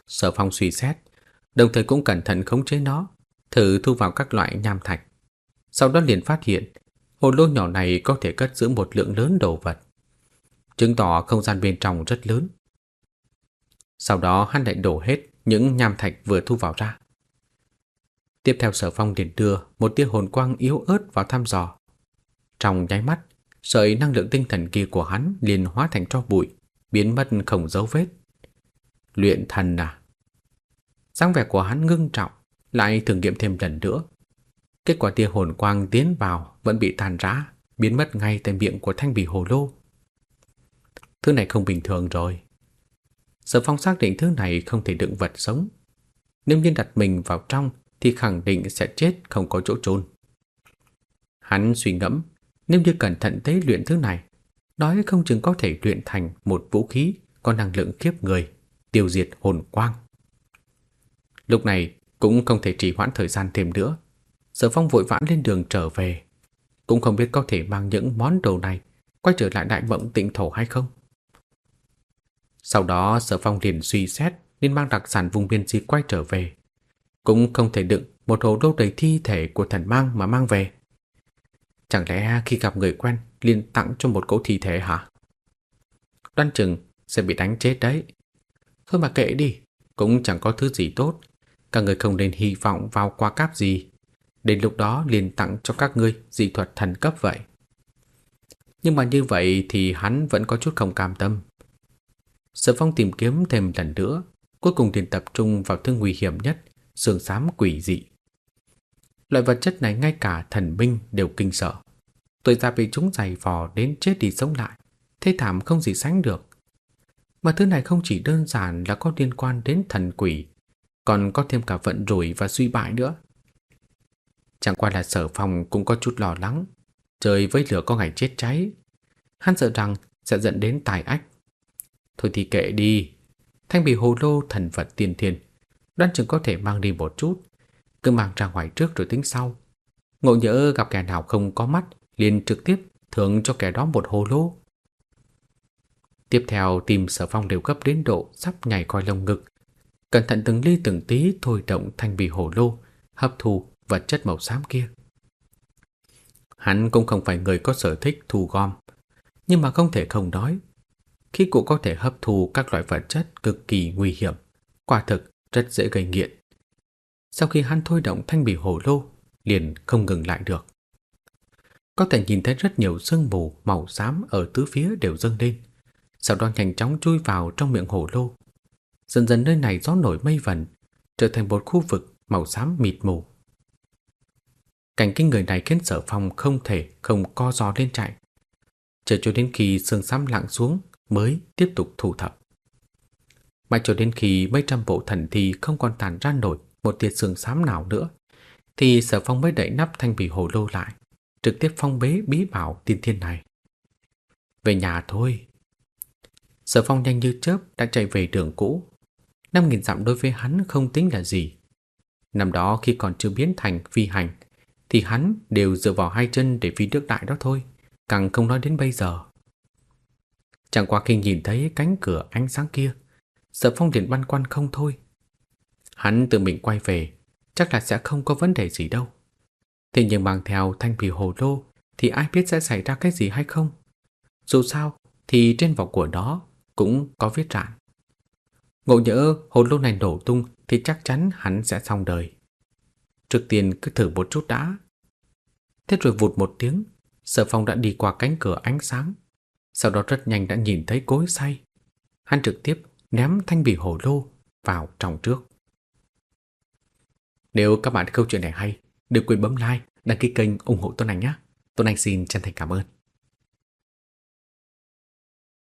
Sở phong suy xét, đồng thời cũng cẩn thận khống chế nó, thử thu vào các loại nham thạch. Sau đó liền phát hiện, hồ lô nhỏ này có thể cất giữ một lượng lớn đồ vật, chứng tỏ không gian bên trong rất lớn. Sau đó hắn lại đổ hết những nham thạch vừa thu vào ra. Tiếp theo sở phong liền đưa một tia hồn quang yếu ớt vào thăm dò. Trong nháy mắt, sợi năng lượng tinh thần kia của hắn liền hóa thành tro bụi, biến mất không dấu vết. Luyện thần à? dáng vẻ của hắn ngưng trọng, lại thử nghiệm thêm lần nữa. Kết quả tia hồn quang tiến vào vẫn bị tàn rã, biến mất ngay tại miệng của thanh bì hồ lô. Thứ này không bình thường rồi. Sở phong xác định thứ này không thể đựng vật sống. Nếu như đặt mình vào trong thì khẳng định sẽ chết không có chỗ trôn. Hắn suy ngẫm, nếu như cẩn thận tế luyện thứ này, nói không chừng có thể luyện thành một vũ khí có năng lượng kiếp người, tiêu diệt hồn quang. Lúc này cũng không thể trì hoãn thời gian thêm nữa. Sở Phong vội vã lên đường trở về, cũng không biết có thể mang những món đồ này quay trở lại đại mộng tịnh thổ hay không. Sau đó Sở Phong liền suy xét nên mang đặc sản vùng biên giới quay trở về. Cũng không thể đựng một hồ đô đầy thi thể của thần mang mà mang về. Chẳng lẽ khi gặp người quen liền tặng cho một cỗ thi thể hả? Đoan chừng sẽ bị đánh chết đấy. Thôi mà kệ đi, cũng chẳng có thứ gì tốt. Các người không nên hy vọng vào qua cáp gì. Đến lúc đó liền tặng cho các ngươi dị thuật thần cấp vậy. Nhưng mà như vậy thì hắn vẫn có chút không cam tâm. Sở phong tìm kiếm thêm lần nữa, cuối cùng liền tập trung vào thứ nguy hiểm nhất, sương xám quỷ dị. Loại vật chất này ngay cả thần binh đều kinh sợ. Tuổi già bị chúng giày vò đến chết đi sống lại, thế thảm không gì sánh được. Mà thứ này không chỉ đơn giản là có liên quan đến thần quỷ, còn có thêm cả vận rủi và suy bại nữa. Chẳng qua là sở phòng cũng có chút lo lắng, trời với lửa có ngày chết cháy. Hắn sợ rằng sẽ dẫn đến tài ách. Thôi thì kệ đi, thanh bì hồ lô thần vật tiên thiên, đoán chừng có thể mang đi một chút, cứ mang ra ngoài trước rồi tính sau. Ngộ nhỡ gặp kẻ nào không có mắt, liền trực tiếp thưởng cho kẻ đó một hồ lô. Tiếp theo tìm sở phong đều gấp đến độ sắp nhảy coi lông ngực. Cẩn thận từng ly từng tí thôi động thanh bì hồ lô, hấp thu vật chất màu xám kia. Hắn cũng không phải người có sở thích thu gom, nhưng mà không thể không nói. Khi cụ có thể hấp thu các loại vật chất cực kỳ nguy hiểm, quả thực rất dễ gây nghiện. Sau khi hắn thôi động thanh bì hồ lô, liền không ngừng lại được. Có thể nhìn thấy rất nhiều sương mù màu xám ở tứ phía đều dâng lên, sau đó nhanh chóng chui vào trong miệng hồ lô. Dần dần nơi này gió nổi mây vần, trở thành một khu vực màu xám mịt mù. Cảnh kinh người này khiến sở phong không thể không co gió lên chạy. Chờ cho đến khi sương xám lặng xuống mới tiếp tục thu thập. Mãi cho đến khi mấy trăm bộ thần thi không còn tàn ra nổi một tia sương xám nào nữa, thì sở phong mới đẩy nắp thanh bì hồ lô lại, trực tiếp phong bế bí bảo tiên thiên này. Về nhà thôi. Sở phong nhanh như chớp đã chạy về đường cũ. Năm nghìn dặm đối với hắn không tính là gì. Năm đó khi còn chưa biến thành phi hành, thì hắn đều dựa vào hai chân để phi nước đại đó thôi, càng không nói đến bây giờ. Chẳng qua khi nhìn thấy cánh cửa ánh sáng kia, sợ Phong liền băn khoăn không thôi. Hắn tự mình quay về, chắc là sẽ không có vấn đề gì đâu. Thế nhưng mang theo thanh bì hồ lô thì ai biết sẽ xảy ra cái gì hay không? Dù sao thì trên vỏ của nó cũng có viết rạn. Ngộ nhỡ hồn lô này nổ tung thì chắc chắn hắn sẽ xong đời. Trước tiên cứ thử một chút đã. Thế rồi vụt một tiếng, Sở Phong đã đi qua cánh cửa ánh sáng. Sau đó rất nhanh đã nhìn thấy cối say. Hắn trực tiếp ném thanh bì hồ lô vào trong trước. Nếu các bạn câu chuyện này hay, đừng quên bấm like, đăng ký kênh ủng hộ Tuấn Anh nhé. Tuấn Anh xin chân thành cảm ơn.